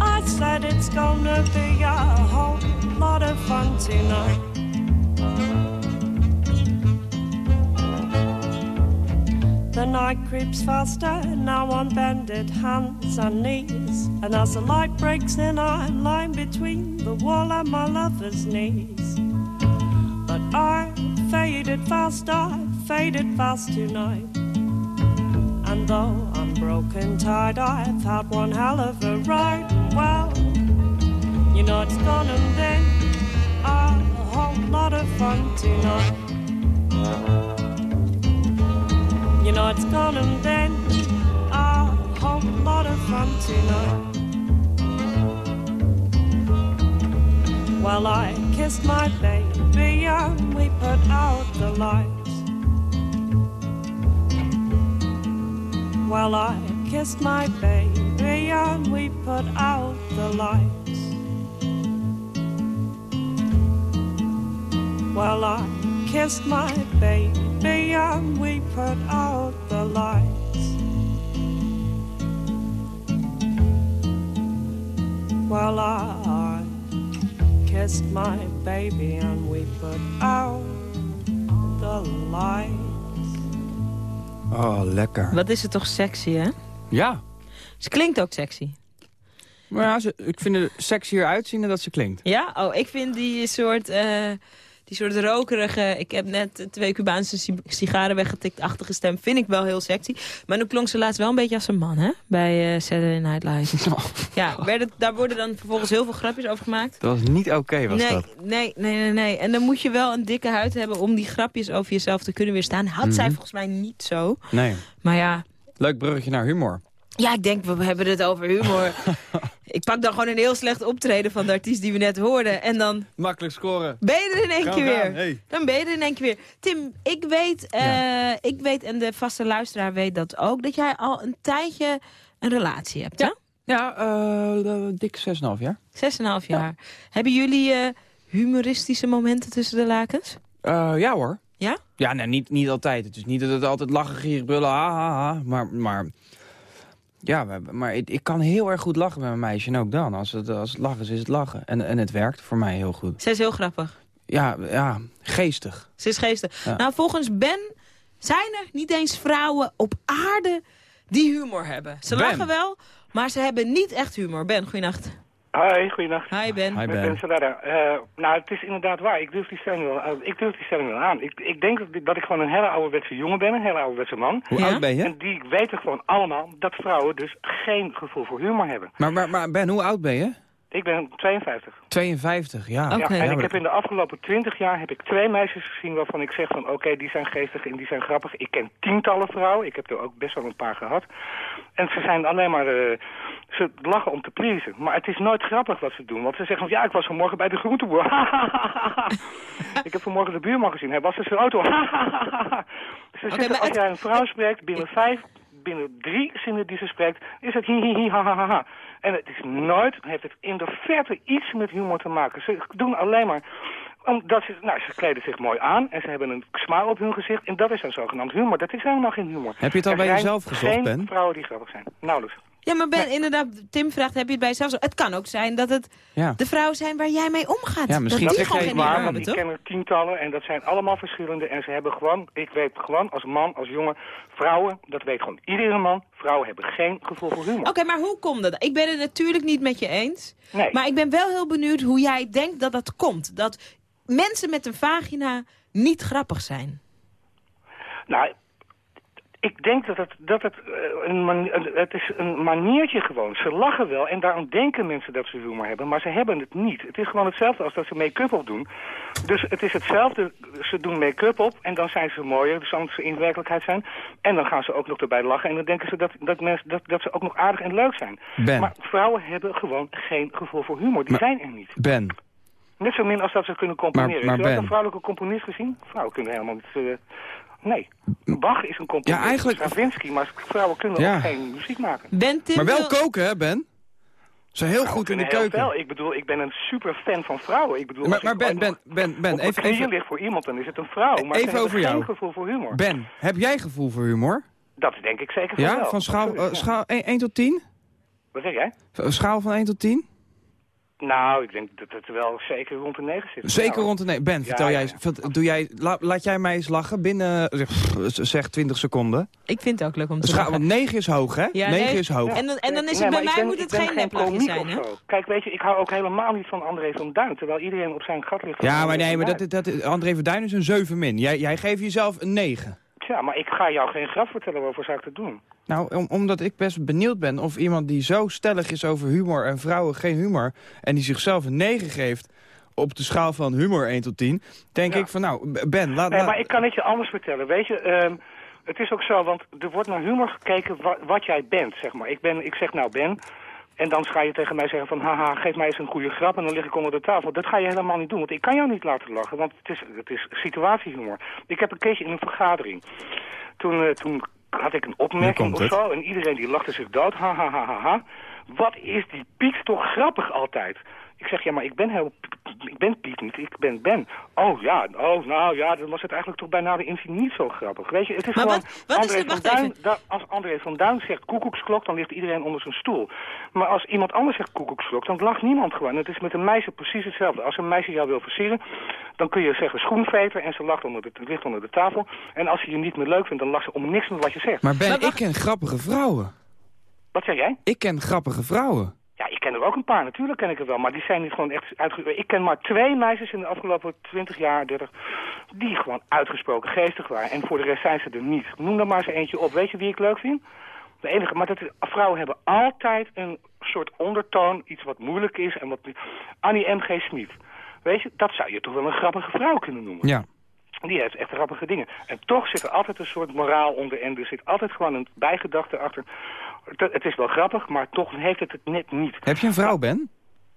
I said it's gonna be a whole lot of fun tonight. The night creeps faster, now on bended hands and knees. And as the light breaks in, I'm lying between the wall and my lover's knees. But I faded fast, I faded fast tonight. And though I'm broken tired, I've had one hell of a ride. Well, you know it's gonna be a whole lot of fun tonight. You know it's gonna be a whole lot of fun tonight. Well, I kissed my baby and we put out the lights. Well, I kissed my baby and we put out the lights. Well, I kissed my baby and we put out the lights. Well, I kissed my baby and we put out the lights. Oh, lekker. Wat is het toch sexy, hè? Ja. Ze klinkt ook sexy. Maar ja, ze, ik vind er sexier uitzien dan dat ze klinkt. Ja? Oh, ik vind die soort, eh, die soort rokerige... Ik heb net twee Cubaanse si- sigaren weggetikt-achtige stem. Vind ik wel heel sexy. Maar nu klonk ze laatst wel een beetje als een man, hè? Bij eh Saturday Night Live. Ja, werden, daar worden dan vervolgens heel veel grapjes over gemaakt. Dat was niet oké, was nee, dat. nee, nee, nee, nee. En dan moet je wel een dikke huid hebben om die grapjes over jezelf te kunnen weerstaan. Had zij Mhm. volgens mij niet zo. Nee. Maar ja, Leuk bruggetje naar humor. Ja, ik denk, we hebben het over humor. ik pak dan gewoon een heel slecht optreden van de artiest die we net hoorden. En dan Makkelijk scoren. ben je er in één keer we weer. hey. Dan ben je er in één keer weer. Tim, ik weet, eh, ik weet, en de vaste luisteraar weet dat ook... dat jij al een tijdje een relatie hebt, hè? Ja, eh, dik 6,5 jaar. Zes en een half jaar. Hebben jullie eh, humoristische momenten tussen de lakens? Eh, ja hoor. Ja? Ja, nee, niet, niet altijd. Het is niet dat het altijd lachen, gieren, brullen, ha, ha, ha. Maar, maar, ja, maar ik, ik kan heel erg goed lachen met mijn meisje. En ook dan. Als het, als het lachen is, is het lachen. En, en het werkt voor mij heel goed. Ze is heel grappig. Ja, ja geestig. Ze is geestig. Ja. Nou, volgens Ben zijn er niet eens vrouwen op aarde die humor hebben. Ze Ben. lachen wel, maar ze hebben niet echt humor. Ben, goeienacht. Hoi, goeienacht. Hi Ben. Hi, Ik Ben. ben Sadara. Eh, nou, het is inderdaad waar. Ik durf die stelling wel, ik durf die stelling wel aan. Ik, ik denk dat, ik- dat ik gewoon een hele ouderwetse jongen ben, een hele ouderwetse man. Hoe oud ben je? En die weten gewoon allemaal dat vrouwen dus geen gevoel voor humor hebben. Maar, maar, maar Ben, hoe oud ben je? Ik ben 52. 52, ja. Ja, en ik heb in de afgelopen 20 jaar heb ik twee meisjes gezien waarvan ik zeg van oké, die zijn geestig en die zijn grappig. Ik ken tientallen vrouwen, ik heb er ook best wel een paar gehad. En ze zijn alleen maar, eh, ze lachen om te pleasen. Maar het is nooit grappig wat ze doen. Want ze zeggen van ja, ik was vanmorgen bij de groenteboer. ik heb vanmorgen de buurman gezien, hij was in zijn auto. ze zeggen, als jij een vrouw spreekt, binnen vijf, binnen drie zinnen die ze spreekt, is het hi hi hi ha ha ha ha. En het is nooit, heeft het in de verte iets met humor te maken. Ze doen alleen maar omdat ze, nou, ze kleden zich mooi aan en ze hebben een smile op hun gezicht. En dat is een zogenaamd humor. Dat is helemaal geen humor. Heb je het al Er bij jezelf gezocht, geen Ben? vrouwen die grappig zijn. Nauwelijks. Ja, maar Ben, inderdaad, Tim vraagt, heb je het bij jezelf zo? Het kan ook zijn dat het Ja. de vrouwen zijn waar jij mee omgaat. Ja, misschien dat die dat is gewoon niet geen waar, want ik toch? ken er tientallen en dat zijn allemaal verschillende. En ze hebben gewoon, ik weet gewoon als man, als jongen, vrouwen, dat weet gewoon iedere man, vrouwen hebben geen gevoel voor humor. Oké, maar hoe komt dat? Ik ben het natuurlijk niet met je eens. Nee. Maar ik ben wel heel benieuwd hoe jij denkt dat dat komt. Dat mensen met een vagina niet grappig zijn. Nou, ik denk dat het, dat het, eh, een mani- een- het is een maniertje gewoon. Ze lachen wel en daarom denken mensen dat ze humor hebben, maar ze hebben het niet. Het is gewoon hetzelfde als dat ze make-up op doen. Dus het is hetzelfde, ze doen make-up op en dan zijn ze mooier dan ze in werkelijkheid zijn. En dan gaan ze ook nog erbij lachen en dan denken ze dat, dat, mensen, dat, dat ze ook nog aardig en leuk zijn. Ben. Maar vrouwen hebben gewoon geen gevoel voor humor. Die zijn er niet. Ben, Net zo min als dat ze kunnen componeren. Maar- maar Heb je wel Ben- een vrouwelijke componist gezien? Vrouwen kunnen helemaal niet... eh, nee. Bach is een componist. Ja, eigenlijk- Stravinsky, maar vrouwen kunnen Ja. ook geen muziek maken. Ben Tim maar wel wil- koken, hè, Ben? Ze zijn heel goed in de keuken. veel. Ik bedoel, ik ben een super fan van vrouwen. Ik bedoel, Maar, als maar ik Ben, Ben, Ben, Ben, even, even, ligt voor iemand, dan is het een vrouw. Maar Even over geen jou. gevoel voor humor. Ben, heb jij gevoel voor humor? Dat denk ik zeker van Ja, wel. van schaal, eh, ja. schaal 1, 1 tot 10? Wat zeg jij? Schaal van 1 tot 10? Nou, ik denk dat het wel zeker rond de negen zit. Zeker rond de... Nee, Ben, vertel ja, jij, ja. doe jij, la- laat jij mij eens lachen binnen, zeg, pff, zeg 20 seconden. Ik vind het ook leuk om te Scha- lachen. want 9 is hoog, hè? Ja, 9 nee. is hoog. En, dan, en dan is Nee, het bij mij ben- moet het geen neplachje zijn, hè? Kijk, weet je, ik hou ook helemaal niet van André van Duin. Terwijl iedereen op zijn gat ligt. van Ja, maar André nee, van maar Duin. dat, dat, André Verduin is een 7 min. Jij, jij geeft jezelf een 9. Ja, maar ik ga jou geen grap vertellen. Waarvoor zou ik dat doen? Nou, om- omdat ik best benieuwd ben of iemand die zo stellig is over humor en vrouwen geen humor... en die zichzelf een 9 geeft op de schaal van humor 1 tot 10... denk ik van, nou, Ben, laat... Nee, laat- maar ik kan het je anders vertellen. Weet je, ehm, het is ook zo, want er wordt naar humor gekeken wa- wat jij bent, zeg maar. Ik, ben, ik zeg nou Ben, en dan ga je tegen mij zeggen van... haha, geef mij eens een goede grap en dan lig ik onder de tafel. Dat ga je helemaal niet doen, want ik kan jou niet laten lachen, want het is, het is situatiehumor. Ik heb een keertje in een vergadering, toen, eh, toen had ik een opmerking of zo... en iedereen die lachte zich dood, ha, ha, ha, ha, ha. Wat is die Piet toch grappig altijd? Ik zeg, ja, maar ik ben heel... Ik ben Piet niet, ik ben Ben. Oh ja, oh, nou ja, dan was het eigenlijk toch bijna de inzien niet zo grappig. Weet je, het is Maar gewoon... wat- wat is André het- van wacht Duin, even. da- als André van Duin zegt koekoeksklok, dan ligt iedereen onder zijn stoel. Maar als iemand anders zegt koekoeksklok, dan lacht niemand gewoon. Het is met een meisje precies hetzelfde. Als een meisje jou wil versieren, dan kun je zeggen schoenveter en ze lacht onder de, ligt onder de tafel. En als ze je niet meer leuk vindt, dan lacht ze om niks met wat je zegt. Maar Ben, ik ken grappige vrouwen. Wat zeg jij? Ik ken grappige vrouwen. Ken er ook een paar, natuurlijk ken ik er wel. Maar die zijn niet gewoon echt uitge... Ik ken maar twee meisjes in de afgelopen 20 jaar, 30... die gewoon uitgesproken geestig waren. En voor de rest zijn ze er niet. Noem er maar eens eentje op. Weet je wie ik leuk vind? De enige, maar dat vrouwen hebben altijd een soort ondertoon, iets wat moeilijk is. En wat, Annie M.G. Smit. Weet je, dat zou je toch wel een grappige vrouw kunnen noemen. Ja. Die heeft echt grappige dingen. En toch zit er altijd een soort moraal onder en er zit altijd gewoon een bijgedachte achter. Het, is wel grappig, maar toch heeft het het net niet. Heb je een vrouw, Ben?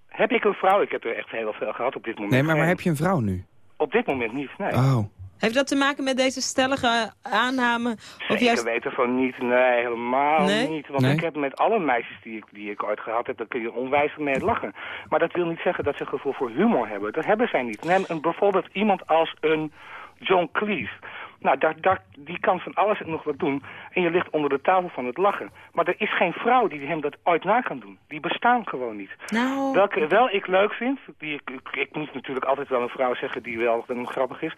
Heb ik een vrouw? Ik heb er echt heel veel gehad op dit moment. Nee, maar, heb je een vrouw nu? Op dit moment niet, nee. Oh. Heeft dat te maken met deze stellige aanname? Of Zeker juist... weten van niet, nee, helemaal Nee? niet. Want Nee? ik heb met alle meisjes die ik, die ik ooit gehad heb, daar kun je onwijs mee lachen. Maar dat wil niet zeggen dat ze gevoel voor humor hebben. Dat hebben zij niet. Neem een, bijvoorbeeld iemand als een John Cleese. Nou, daar, daar, die kan van alles en nog wat doen. En je ligt onder de tafel van het lachen. Maar er is geen vrouw die hem dat ooit na kan doen. Die bestaan gewoon niet. Nou... Welke wel ik leuk vind, die, ik, ik, ik moet natuurlijk altijd wel een vrouw zeggen die wel grappig is.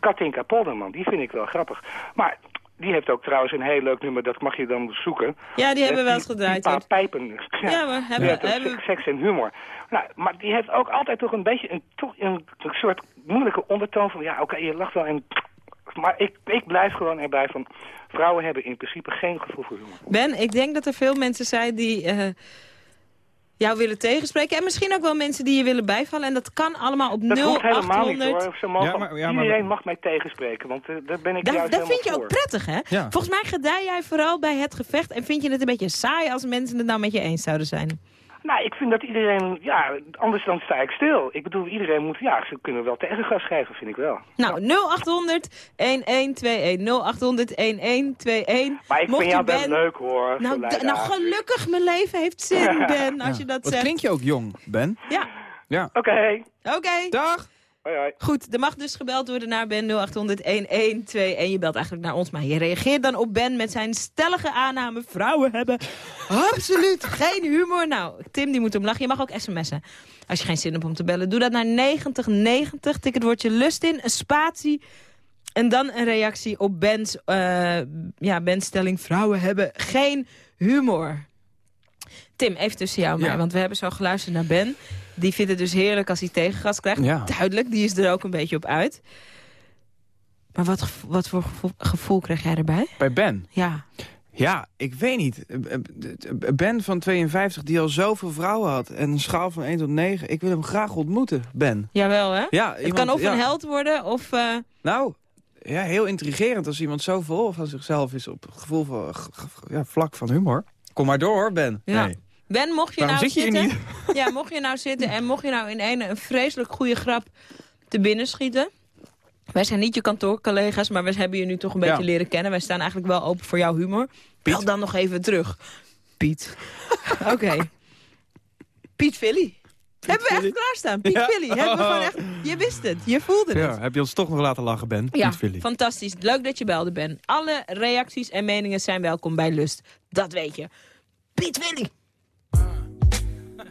Katinka Polderman, die vind ik wel grappig. Maar die heeft ook trouwens een heel leuk nummer, dat mag je dan zoeken. Ja, die hebben we wel eens gedraaid, Die paar pijpen. Ja, maar hebben- seks- seks en humor. Nou, maar die heeft ook altijd toch een beetje een, een, een soort moeilijke ondertoon van... ja, oké, je lacht wel en... Maar ik, ik blijf gewoon erbij van... vrouwen hebben in principe geen gevoel voor humor. Ben, ik denk dat er veel mensen zijn die eh, jou willen tegenspreken. En misschien ook wel mensen die je willen bijvallen. En dat kan allemaal op Dat hoeft helemaal niet 0800. hoor. Ze mogen, Ja, maar- ja, maar- iedereen mag mij tegenspreken, want eh, daar ben ik Daar, juist dat vind je ook prettig, hè? Ja. Volgens mij gedij jij vooral bij het gevecht. En vind je het een beetje saai als mensen het nou met je eens zouden zijn? Nou, ik vind dat iedereen, ja, anders dan sta ik stil. Ik bedoel, iedereen moet, ja, ze kunnen wel tegengas geven, vind ik wel. Nou, 0800 1121. 0800 1121. Maar ik Mocht vind jou wel Ben- leuk hoor. Nou, nou, gelukkig, mijn leven heeft zin, Ben, als Ja. je dat Wat zegt. klink je ook jong, Ben? Ja, Ja. Oké, oké. Dag! Hoi hoi. Goed, er mag dus gebeld worden naar Ben 0800 1121. Je belt eigenlijk naar ons, maar je reageert dan op Ben met zijn stellige aanname. Vrouwen hebben absoluut geen humor. Nou, Tim die moet hem lachen. Je mag ook sms'en. Als je geen zin hebt om te bellen, doe dat naar 9090. Tik het woordje lust in, een spatie. En dan een reactie op Ben's, eh, ja, Ben's stelling. Vrouwen hebben geen humor. Tim, even tussen jou en mij, Ja. want we hebben zo geluisterd naar Ben. Die vindt het dus heerlijk als hij tegengas krijgt. Ja. Duidelijk, die is er ook een beetje op uit. Maar wat, wat voor gevoel, gevoel krijg jij erbij? Bij Ben? Ja. Ja, ik weet niet. Ben van 52 die al zoveel vrouwen had. En een schaal van 1 tot 9. Ik wil hem graag ontmoeten, Ben. Jawel, hè? Ja, het iemand- kan of ja. een held worden, of... eh, Nou, ja, heel intrigerend als iemand zo vol van zichzelf is op het gevoel van ja, vlak van humor. Kom maar door hoor, Ben. Ja. Nee. Ben, mocht je Waarom nou zit je zitten... Ja, mocht je nou zitten en mocht je nou in een, een vreselijk goede grap te binnen schieten... Wij zijn niet je kantoorcollega's, maar we hebben je nu toch een beetje Ja. leren kennen. Wij staan eigenlijk wel open voor jouw humor. Bel dan nog even terug. Piet. Oké. Piet Philly. hebben we echt klaarstaan. Piet Ja. Philly. Hebben we gewoon echt, je wist het. Je voelde het. Ja, heb je ons toch nog laten lachen, Ben? Ja, Piet Villy. fantastisch. Leuk dat je belde, Ben. Alle reacties en meningen zijn welkom bij Lust. Dat weet je. Piet Willy. They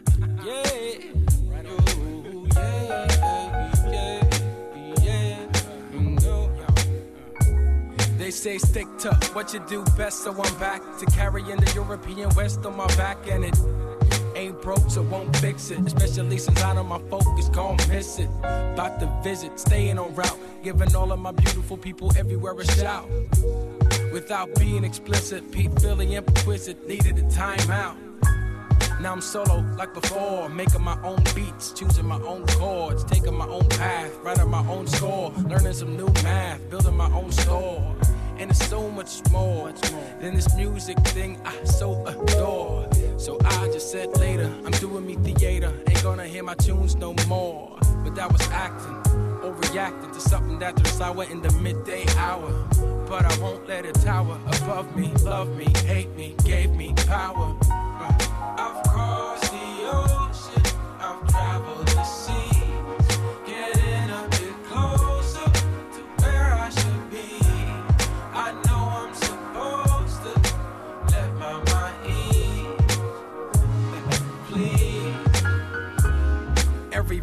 say stick to what you do best, so I'm back to carrying the European West on my back, and it ain't broke, so won't fix it. Especially since I know my focus gon' miss it. About to visit, staying on route, giving all of my beautiful people everywhere a shout. Without being explicit, Pete Philly implicit needed a timeout. Now I'm solo like before, making my own beats, choosing my own chords, taking my own path, writing my own score, learning some new math, building my own store. And it's so much more than this music thing I so adore. So I just said later, I'm doing me theater, ain't gonna hear my tunes no more. But that was acting, overreacting to something that turned sour in the midday hour. But I won't let it tower above me, love me, hate me, gave me power. Uh,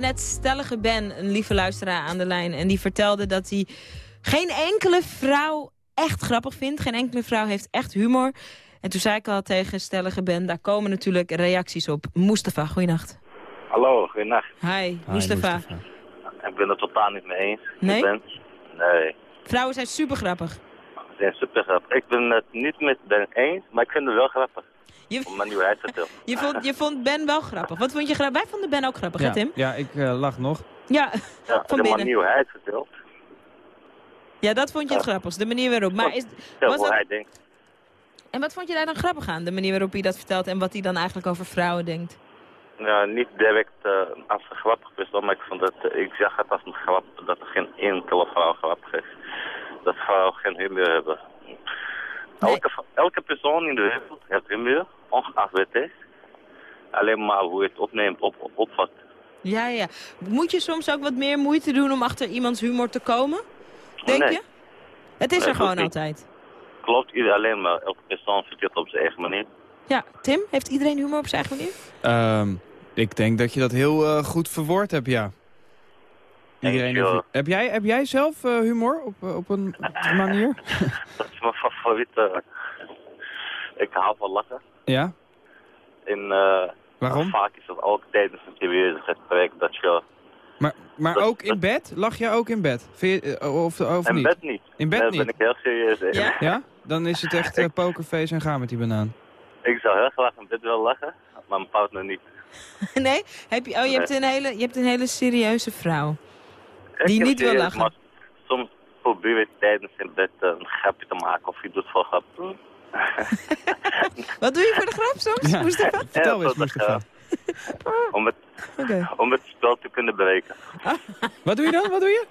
Net stellige Ben, een lieve luisteraar aan de lijn. En die vertelde dat hij geen enkele vrouw echt grappig vindt. Geen enkele vrouw heeft echt humor. En toen zei ik al tegen stellige Ben, daar komen natuurlijk reacties op. Mustafa, goeienacht. Hallo, goedenacht. Hi, Mustafa. Ik ben het totaal niet mee eens. Nee? Ben, nee, Vrouwen zijn super grappig. ze zijn super grappig. Ik ben het niet met Ben eens, maar ik vind het wel grappig. Je- Om mijn nieuwheid te vertellen. Je vond, je vond Ben wel grappig. Wat vond je grappig? Wij vonden Ben ook grappig, hè Ja, Tim? ja ik eh, lach nog. Ja, Ja, van de binnen. nieuwheid vertelt. Ja, dat vond je het grappigst. De manier waarop. Maar is, was dat, hij denkt. en wat vond je daar dan grappig aan? De manier waarop hij dat vertelt en wat hij dan eigenlijk over vrouwen denkt. Ja, niet direct eh, als ze grappig is, maar ik, vond dat, eh, ik zeg het als een grap dat er geen enkele vrouw grappig is. Dat vrouwen geen humor hebben. Elke, elke persoon in de wereld heeft humor, ongeacht wie het is. Alleen maar hoe je het opneemt, op, op, opvat. Ja, ja. Moet je soms ook wat meer moeite doen om achter iemands humor te komen? Denk Nee. je? Het is Nee, er gewoon niet. altijd. Klopt, ieder alleen maar elke persoon vertelt op zijn eigen manier. Ja, Tim, heeft iedereen humor op zijn eigen manier? Ehm, ik denk dat je dat heel eh, goed verwoord hebt, ja. Iedereen heb, jij, heb jij zelf eh, humor op, eh, op een manier? Dat is mijn favoriete. Ik hou van lachen. Ja? En eh, Waarom? vaak is het ook tijdens een serieuze gesprek dat je... Maar, maar ook in bed? Lach je ook in bed? Je, eh, of, of in niet? bed niet. In bed Daar niet? ben ik heel serieus in. Ja? Dan is het echt eh, pokerface en gaan met die banaan. Ik zou heel graag in bed willen lachen, maar mijn partner niet. nee? Heb je, oh, je, hebt een hele, je hebt een hele serieuze vrouw. Ik Die niet wil lachen. Maar soms probeer je tijdens in bed een grapje te maken of je doet voor grap. Wat doe je voor de grap soms, Ja. Mustafa? Vertel eens, Mustafa. om, het, Oké. om het spel te kunnen breken. Wat doe je dan? Wat doe je?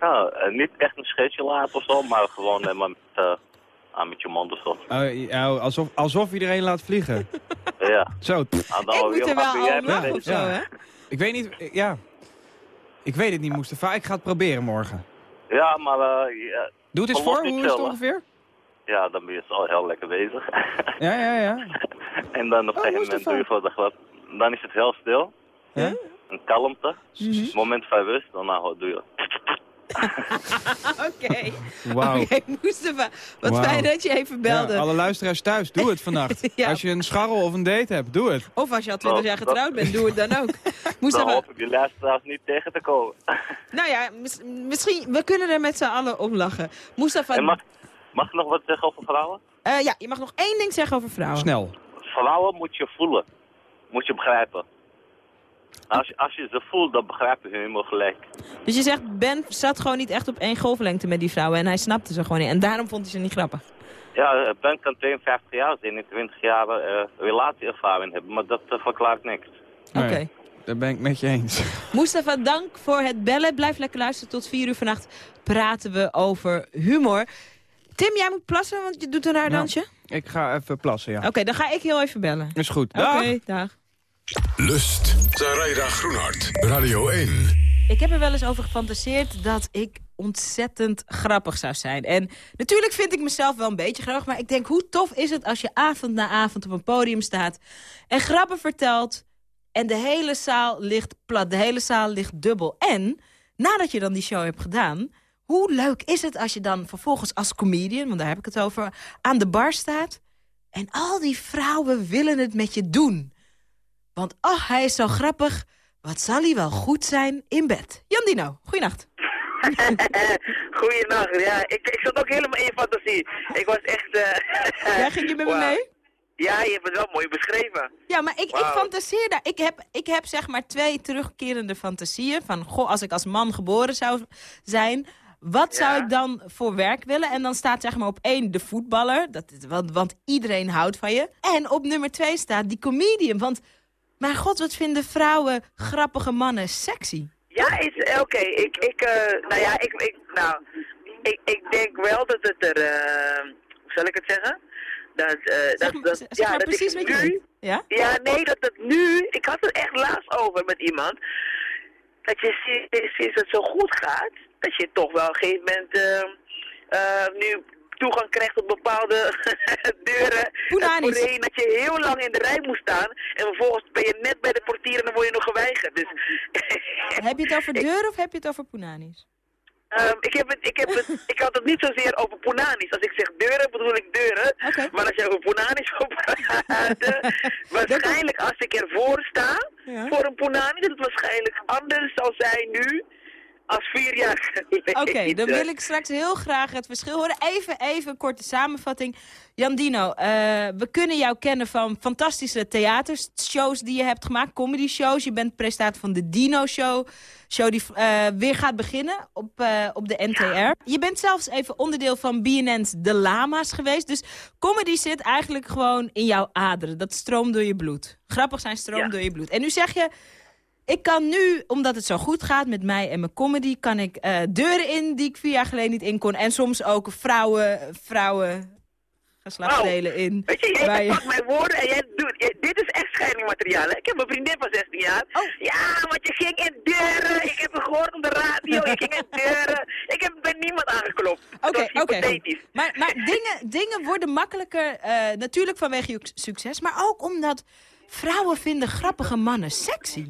Nou, eh, niet echt een scheetje laten of zo, maar gewoon eh, maar met, eh, ah, met je mond of zo. Oh, ja, alsof, alsof iedereen laat vliegen. Ja. Zo. Ah, dan moet er wel jij mee bezig. Ik weet niet, eh, ja. Ik weet het niet, Mustafa. Ik ga het proberen morgen. Ja, maar... eh, ja, Doe het eens voor, hoe is het hè. ongeveer? Ja, dan ben je zo heel lekker bezig. Ja, ja, ja. en dan op een gegeven moment doe je voor de grap. Dan is het heel stil. Ja? Een kalmte. Mhm. Moment van rust. Daarna doe je... Oké. Wauw. Oké, Mustafa. Wat fijn dat je even belde. Ja, alle luisteraars thuis, doe het vannacht. Ja. Als je een scharrel of een date hebt, doe het. Of als je al 20 jaar getrouwd bent, doe het dan ook. Dan Mustafa, hoop ik die luisteraars niet tegen te komen. nou ja, mis- misschien, we kunnen er met z'n allen om lachen. Mustafa, En mag, mag ik nog wat zeggen over vrouwen? eh, ja, je mag nog één ding zeggen over vrouwen. Snel. Vrouwen moet je voelen. Moet je begrijpen. Als je, als je ze voelt, dan begrijp je hun helemaal gelijk. Dus je zegt, Ben zat gewoon niet echt op één golflengte met die vrouwen. En hij snapte ze gewoon niet. En daarom vond hij ze niet grappig. Ja, eh, Ben kan 52 jaar zijn en 20 jaar eh, relatieervaring hebben, maar dat verklaart niks. Oké. Nee, daar ben ik met je eens. Mustafa, dank voor het bellen. Blijf lekker luisteren. Tot vier uur vannacht praten we over humor. Tim, jij moet plassen, want je doet een raar Nou, dansje. Ik ga even plassen, ja. Oké, dan ga ik heel even bellen. Is goed. Oké, Dag. dag. Lust. Zaraida Groenhart. Radio 1. Ik heb er wel eens over gefantaseerd dat ik ontzettend grappig zou zijn. En natuurlijk vind ik mezelf wel een beetje grappig, maar ik denk hoe tof is het als je avond na avond op een podium staat en grappen vertelt en de hele zaal ligt plat, de hele zaal ligt dubbel. En nadat je dan die show hebt gedaan, hoe leuk is het als je dan vervolgens als comedian, want daar heb ik het over, aan de bar staat en al die vrouwen willen het met je doen. Want oh, hij is zo grappig. Wat zal hij wel goed zijn in bed. Jan Dino, goeienacht. Goeienacht, ja. Ik, ik zat ook helemaal in je fantasie. Ik was echt... eh Ja, ging je met me mee? Ja, je hebt het wel mooi beschreven. Ja, maar ik, ik fantaseer daar. Ik heb, ik heb zeg maar twee terugkerende fantasieën. Van, goh, als ik als man geboren zou zijn... Wat zou ik dan voor werk willen? En dan staat zeg maar op één de voetballer. Dat, is- want, want iedereen houdt van je. En op nummer twee staat die comedian. Want, mijn god, wat vinden vrouwen grappige mannen sexy? Ja, is eh, oké. Ik, ik, eh, nou ja, ik, ik, nou, ik, ik denk wel dat het er, eh, hoe zal ik het zeggen? Dat, eh dat, dat, Zeg maar dat precies ik je nu. Ja? Ja, nee, dat het nu, ik had het echt laatst over met iemand, dat je sinds het zo goed gaat, dat je toch wel op een gegeven moment eh, eh, nu toegang krijgt tot bepaalde deuren. Poenanis. Voorheen dat je heel lang in de rij moest staan en vervolgens ben je net bij de portier en dan word je nog geweigerd. Dus Heb je het over deuren of heb je het over poenanis? Ehm, ik, heb het, ik, heb het, ik had het niet zozeer over Punanis. Als ik zeg deuren, bedoel ik deuren. Maar als je over Punanis wil praten... waarschijnlijk als ik ervoor sta voor een Punani... dat het waarschijnlijk anders zal zijn nu als vier jaar. Oké, dan wil ik straks heel graag het verschil horen. Even, even een korte samenvatting. Jan Dino, eh, we kunnen jou kennen van fantastische theatershows die je hebt gemaakt. Comedy shows. Je bent presentator van de Dino Show. Show die eh, weer gaat beginnen op, eh, op de NTR. Je bent zelfs even onderdeel van BNN's De Lama's geweest. Dus comedy zit eigenlijk gewoon in jouw aderen. Dat stroomt door je bloed. Grappig zijn stroomt door je bloed. En nu zeg je... Ik kan nu, omdat het zo goed gaat met mij en mijn comedy... kan ik eh, deuren in die ik vier jaar geleden niet in kon. En soms ook vrouwen, vrouwen geslachtsdelen in. Weet je, jij je- pakt mijn woorden en jij doet... jij- dit is echt scheidingmateriaal, hè? Ik heb een vriendin van 16 jaar. Oh. Ja, want je ging in deuren. Ik heb het gehoord op de radio. Je ging in deuren. Ik heb bij niemand aangeklopt. Oké, oké. Maar, maar dingen, dingen worden makkelijker, eh, natuurlijk vanwege je succes... maar ook omdat vrouwen vinden grappige mannen sexy.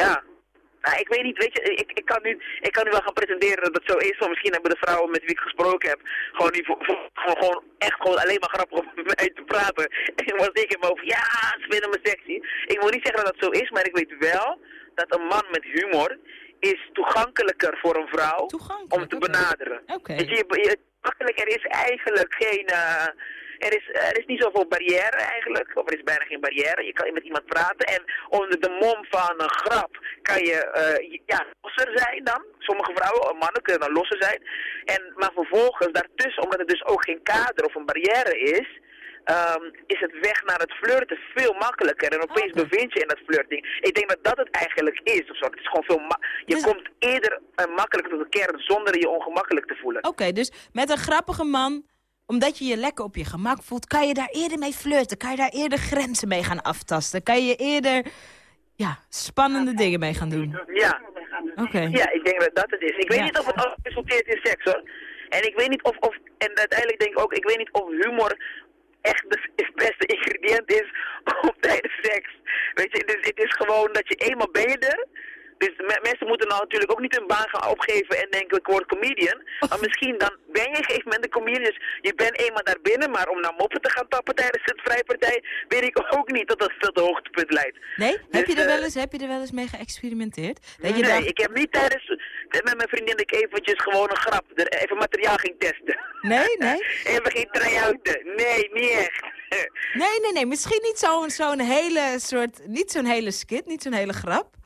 Ja. Nou, ik weet niet, weet je, ik, ik, kan nu, ik kan nu wel gaan pretenderen dat het zo is. Want misschien hebben de vrouwen met wie ik gesproken heb... gewoon, vo- gewoon, gewoon echt gewoon alleen maar grappig om met mij te praten. En was ik in mijn hoofd, ja, ze vinden me sexy. Ik wil niet zeggen dat dat zo is, maar ik weet wel dat een man met humor... is toegankelijker voor een vrouw om te benaderen. Oké. Weet je, je, je- makkelijk, er is eigenlijk geen... eh, er is, er is niet zoveel barrière eigenlijk, of er is bijna geen barrière. Je kan met iemand praten en onder de mom van een grap kan je eh, ja, losser zijn dan. Sommige vrouwen, eh, mannen kunnen dan losser zijn. En, maar vervolgens daartussen, omdat het dus ook geen kader of een barrière is... ehm, is het weg naar het flirten veel makkelijker. En opeens bevind je in dat flirting. Ik denk dat dat het eigenlijk is. Of zo. Het is gewoon veel ma- je komt eerder eh, makkelijker tot de kern zonder je ongemakkelijk te voelen. Oké, dus met een grappige man, omdat je je lekker op je gemak voelt... kan je daar eerder mee flirten, kan je daar eerder grenzen mee gaan aftasten... kan je eerder ja, spannende dingen mee gaan doen. Ja. Oké. Ja, ik denk dat dat het is. Ik weet niet of het resulteert in seks hoor. En ik weet niet of, of, en uiteindelijk denk ik ook, ik weet niet of humor echt de, het beste ingrediënt is op tijdens seks. Weet je, dus het is gewoon dat je eenmaal ben je er. Dus me- mensen moeten nou natuurlijk ook niet hun baan gaan opgeven en denken ik word comedian. Maar misschien dan ben je op een gegeven moment een comedian. Dus je bent eenmaal daar binnen, maar om naar moppen te gaan tappen tijdens het vrijpartij, weet ik ook niet dat dat tot het hoogtepunt leidt. Nee? heb, je Dus, er wel eh, eens, heb je er wel eens mee geëxperimenteerd? Dat je nee, ik heb niet tijdens, met mijn vriendin dat ik eventjes gewoon een grap, even materiaal ging testen. Nee, nee? even geen try-outen. Nee, niet echt. Nee, nee, nee. Misschien niet zo'n zo'n hele soort... Niet zo'n hele skit, niet zo'n hele grap.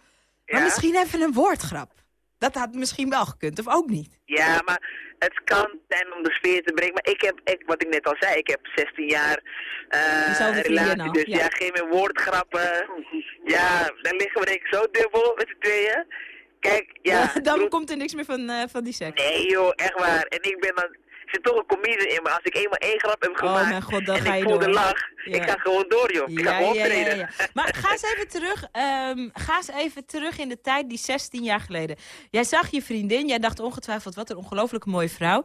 Maar misschien even een woordgrap. Dat had misschien wel gekund, of ook niet. Ja, maar het kan zijn om de sfeer te brengen. Maar ik heb, ik, wat ik net al zei, ik heb 16 jaar vriendin relatie. al, Dus ja. ja. geen meer woordgrappen. Ja, dan liggen we denk ik zo dubbel met z'n tweeën. Kijk, ja. Dan komt er niks meer van, eh, van die seks. Nee joh, echt waar. En ik ben dan zit toch een comedian in me. Als ik eenmaal één grap heb gemaakt Oh mijn god, dan en ga ik je voel door. de lach, Ja. ik ga gewoon door, joh. Ik ga gewoon ja, ja. Maar ga eens even terug. ehm, ga eens even terug in de tijd, die 16 jaar geleden. Jij zag je vriendin, jij dacht ongetwijfeld, wat een ongelooflijk mooie vrouw.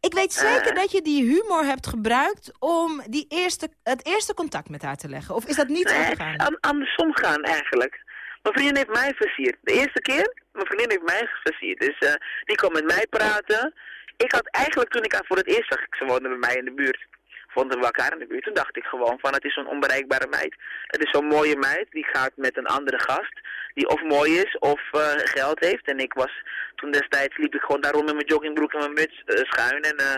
Ik weet zeker dat je die humor hebt gebruikt om die eerste, het eerste contact met haar te leggen. Of is dat niet zo Nee, gegaan? an- andersom gaan eigenlijk. Mijn vriendin heeft mij versierd. De eerste keer, mijn vriendin heeft mij versierd. Dus eh, die kwam met mij praten. Ik had eigenlijk toen ik haar voor het eerst zag, ze woonde bij mij in de buurt. Vonden we elkaar in de buurt. Toen dacht ik gewoon van het is zo'n onbereikbare meid. Het is zo'n mooie meid. Die gaat met een andere gast. Die of mooi is of eh, geld heeft. En ik was toen destijds liep ik gewoon daarom met mijn joggingbroek en mijn muts eh, schuin. En eh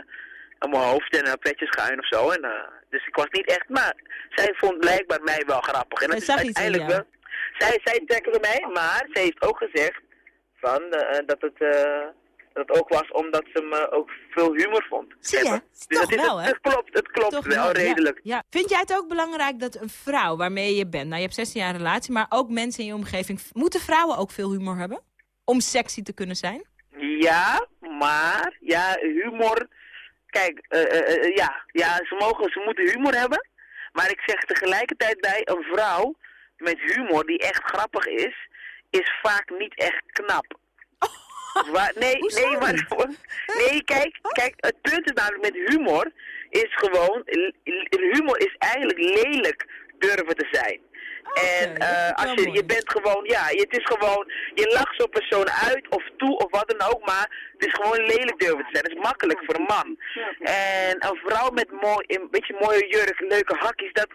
aan mijn hoofd en een petje schuin of zo. En, eh, dus ik was niet echt, maar zij vond blijkbaar mij wel grappig. En dat is in uiteindelijk wel. Zij, zij tackelde mij, maar ze heeft ook gezegd van, eh, dat, het, eh, dat ook was omdat ze me ook veel humor vond. Zie je? hebben. Dus Toch het, is- wel, het, hè? het klopt, het klopt Toch wel redelijk. Ja. Vind jij het ook belangrijk dat een vrouw waarmee je bent, nou je hebt 16 jaar relatie, maar ook mensen in je omgeving, moeten vrouwen ook veel humor hebben? Om sexy te kunnen zijn? Ja, maar ja, humor. Kijk, eh, eh, eh, ja, ja ze, mogen, ze moeten humor hebben. Maar ik zeg tegelijkertijd bij een vrouw met humor die echt grappig is, is vaak niet echt knap. Waar, nee, nee, maar, nee, kijk, kijk, het punt is namelijk met humor is gewoon, humor is eigenlijk lelijk durven te zijn. en eh, als je, je bent gewoon, ja, het is gewoon, je lacht zo'n persoon uit of toe of wat dan ook, maar het is gewoon lelijk durven te zijn. Het is makkelijk voor een man. En een vrouw met mooi, een beetje mooie jurk, leuke hakjes, dat,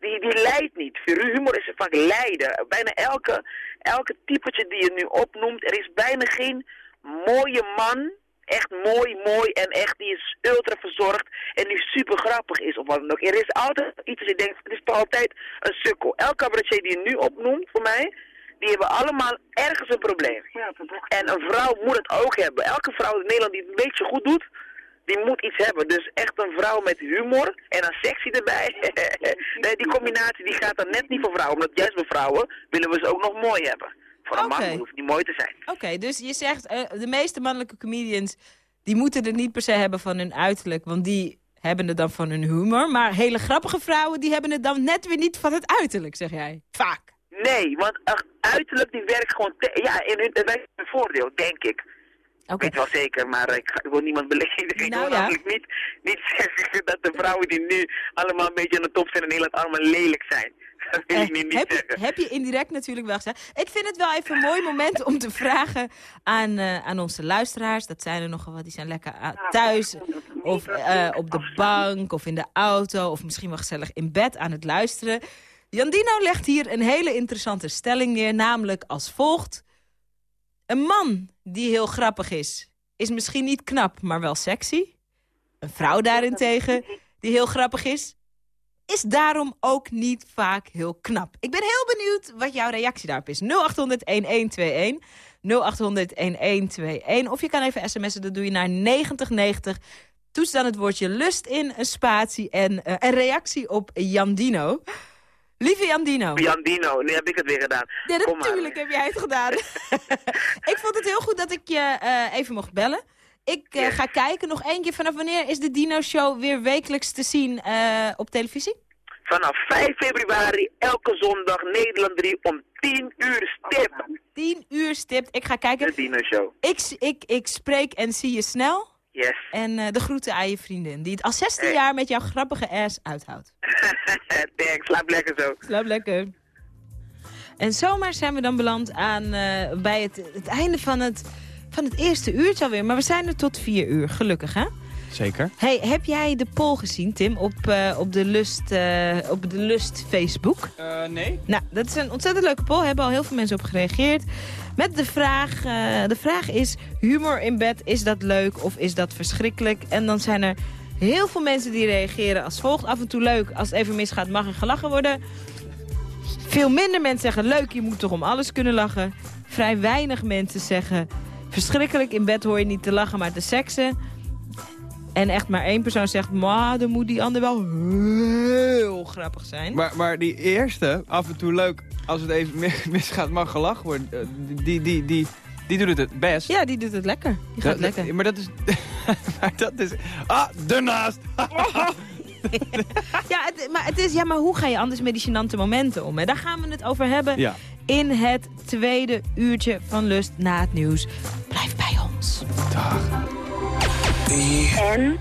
die, die leidt niet. Humor is vaak lijden. Bijna elke, elke typetje die je nu opnoemt, er is bijna geen mooie man, echt mooi, mooi en echt die is ultra verzorgd en die super grappig is of wat dan ook. Er is altijd iets dat je denkt, het is toch altijd een sukkel. Elke cabaretier die je nu opnoemt voor mij, die hebben allemaal ergens een probleem. En een vrouw moet het ook hebben. Elke vrouw in Nederland die het een beetje goed doet, die moet iets hebben. Dus echt een vrouw met humor en dan sexy erbij. nee, die combinatie die gaat dan net niet voor vrouwen. Omdat juist bij vrouwen willen we ze ook nog mooi hebben. Voor een man hoeft niet mooi te zijn. Oké, dus je zegt, eh, de meeste mannelijke comedians... die moeten het niet per se hebben van hun uiterlijk... want die hebben het dan van hun humor. Maar hele grappige vrouwen, die hebben het dan net weer niet van het uiterlijk, zeg jij. Vaak. Nee, want uiterlijk die werkt gewoon ja, in hun, in hun voordeel, denk ik. Ik weet wel zeker, maar ik, ga- ik wil niemand beledigen. Ik Nou wil ja. namelijk niet, niet zeggen dat de vrouwen die nu allemaal een beetje aan de top zijn in Nederland allemaal lelijk zijn. Dat wil ik nu niet heb, je, zeggen. heb je indirect natuurlijk wel gezegd. Ik vind het wel even een mooi moment om te vragen aan, eh, aan onze luisteraars. Dat zijn er nogal wat, die zijn lekker a- thuis. Of eh, op de bank, of in de auto. Of misschien wel gezellig in bed aan het luisteren. Jandino legt hier een hele interessante stelling neer. Namelijk als volgt. Een man die heel grappig is, is misschien niet knap, maar wel sexy. Een vrouw daarentegen, die heel grappig is, is daarom ook niet vaak heel knap. Ik ben heel benieuwd wat jouw reactie daarop is. 0800-1121, 0800-1121. Of je kan even sms'en, dat doe je naar 9090. Toets dan het woordje lust in, een spatie en eh, een reactie op Jandino. Lieve Jandino. Jandino, nu heb ik het weer gedaan. Ja, Kom maar. natuurlijk heb jij het gedaan. ik vond het heel goed dat ik je eh, even mocht bellen. Ik eh, ga kijken nog één keer vanaf wanneer is de Dino Show weer wekelijks te zien eh, op televisie? Vanaf 5 februari, elke zondag, Nederland 3 om 10 uur stip. 10 uur stipt. Ik ga kijken. De Dino Show. Ik, ik, ik spreek en zie je snel. Yes. En eh, de groeten aan je vriendin. Die het al 16 jaar met jouw grappige ass uithoudt. Thanks, slaap lekker zo. Slaap lekker. En zomaar zijn we dan beland aan, eh, bij het, het einde van het, van het eerste uurtje alweer. Maar we zijn er tot vier uur, gelukkig hè? Zeker. Hey, heb jij de poll gezien, Tim, op, eh, op, de, Lust, eh, op de Lust Facebook? Eh, nee. Nou, dat is een ontzettend leuke poll. Hebben al heel veel mensen op gereageerd. Met de vraag, eh, de vraag is, humor in bed, is dat leuk of is dat verschrikkelijk? En dan zijn er heel veel mensen die reageren als volgt. Af en toe leuk, als het even misgaat mag er gelachen worden. Veel minder mensen zeggen, leuk, je moet toch om alles kunnen lachen. Vrij weinig mensen zeggen, verschrikkelijk, in bed hoor je niet te lachen, maar te seksen. En echt maar één persoon zegt, maar dan moet die ander wel heel grappig zijn. Maar, maar die eerste, af en toe leuk, als het even misgaat, mag gelachen worden. Eh, die, die, die, die doet het het best. Ja, die doet het lekker. Die gaat lekker. Maar dat is... maar dat is... Ah, daarnaast! ja, maar het is, ja, maar hoe ga je anders met die momenten om? En Daar gaan we het over hebben in het tweede uurtje van Lust na het nieuws. Blijf bij ons. Dag en N.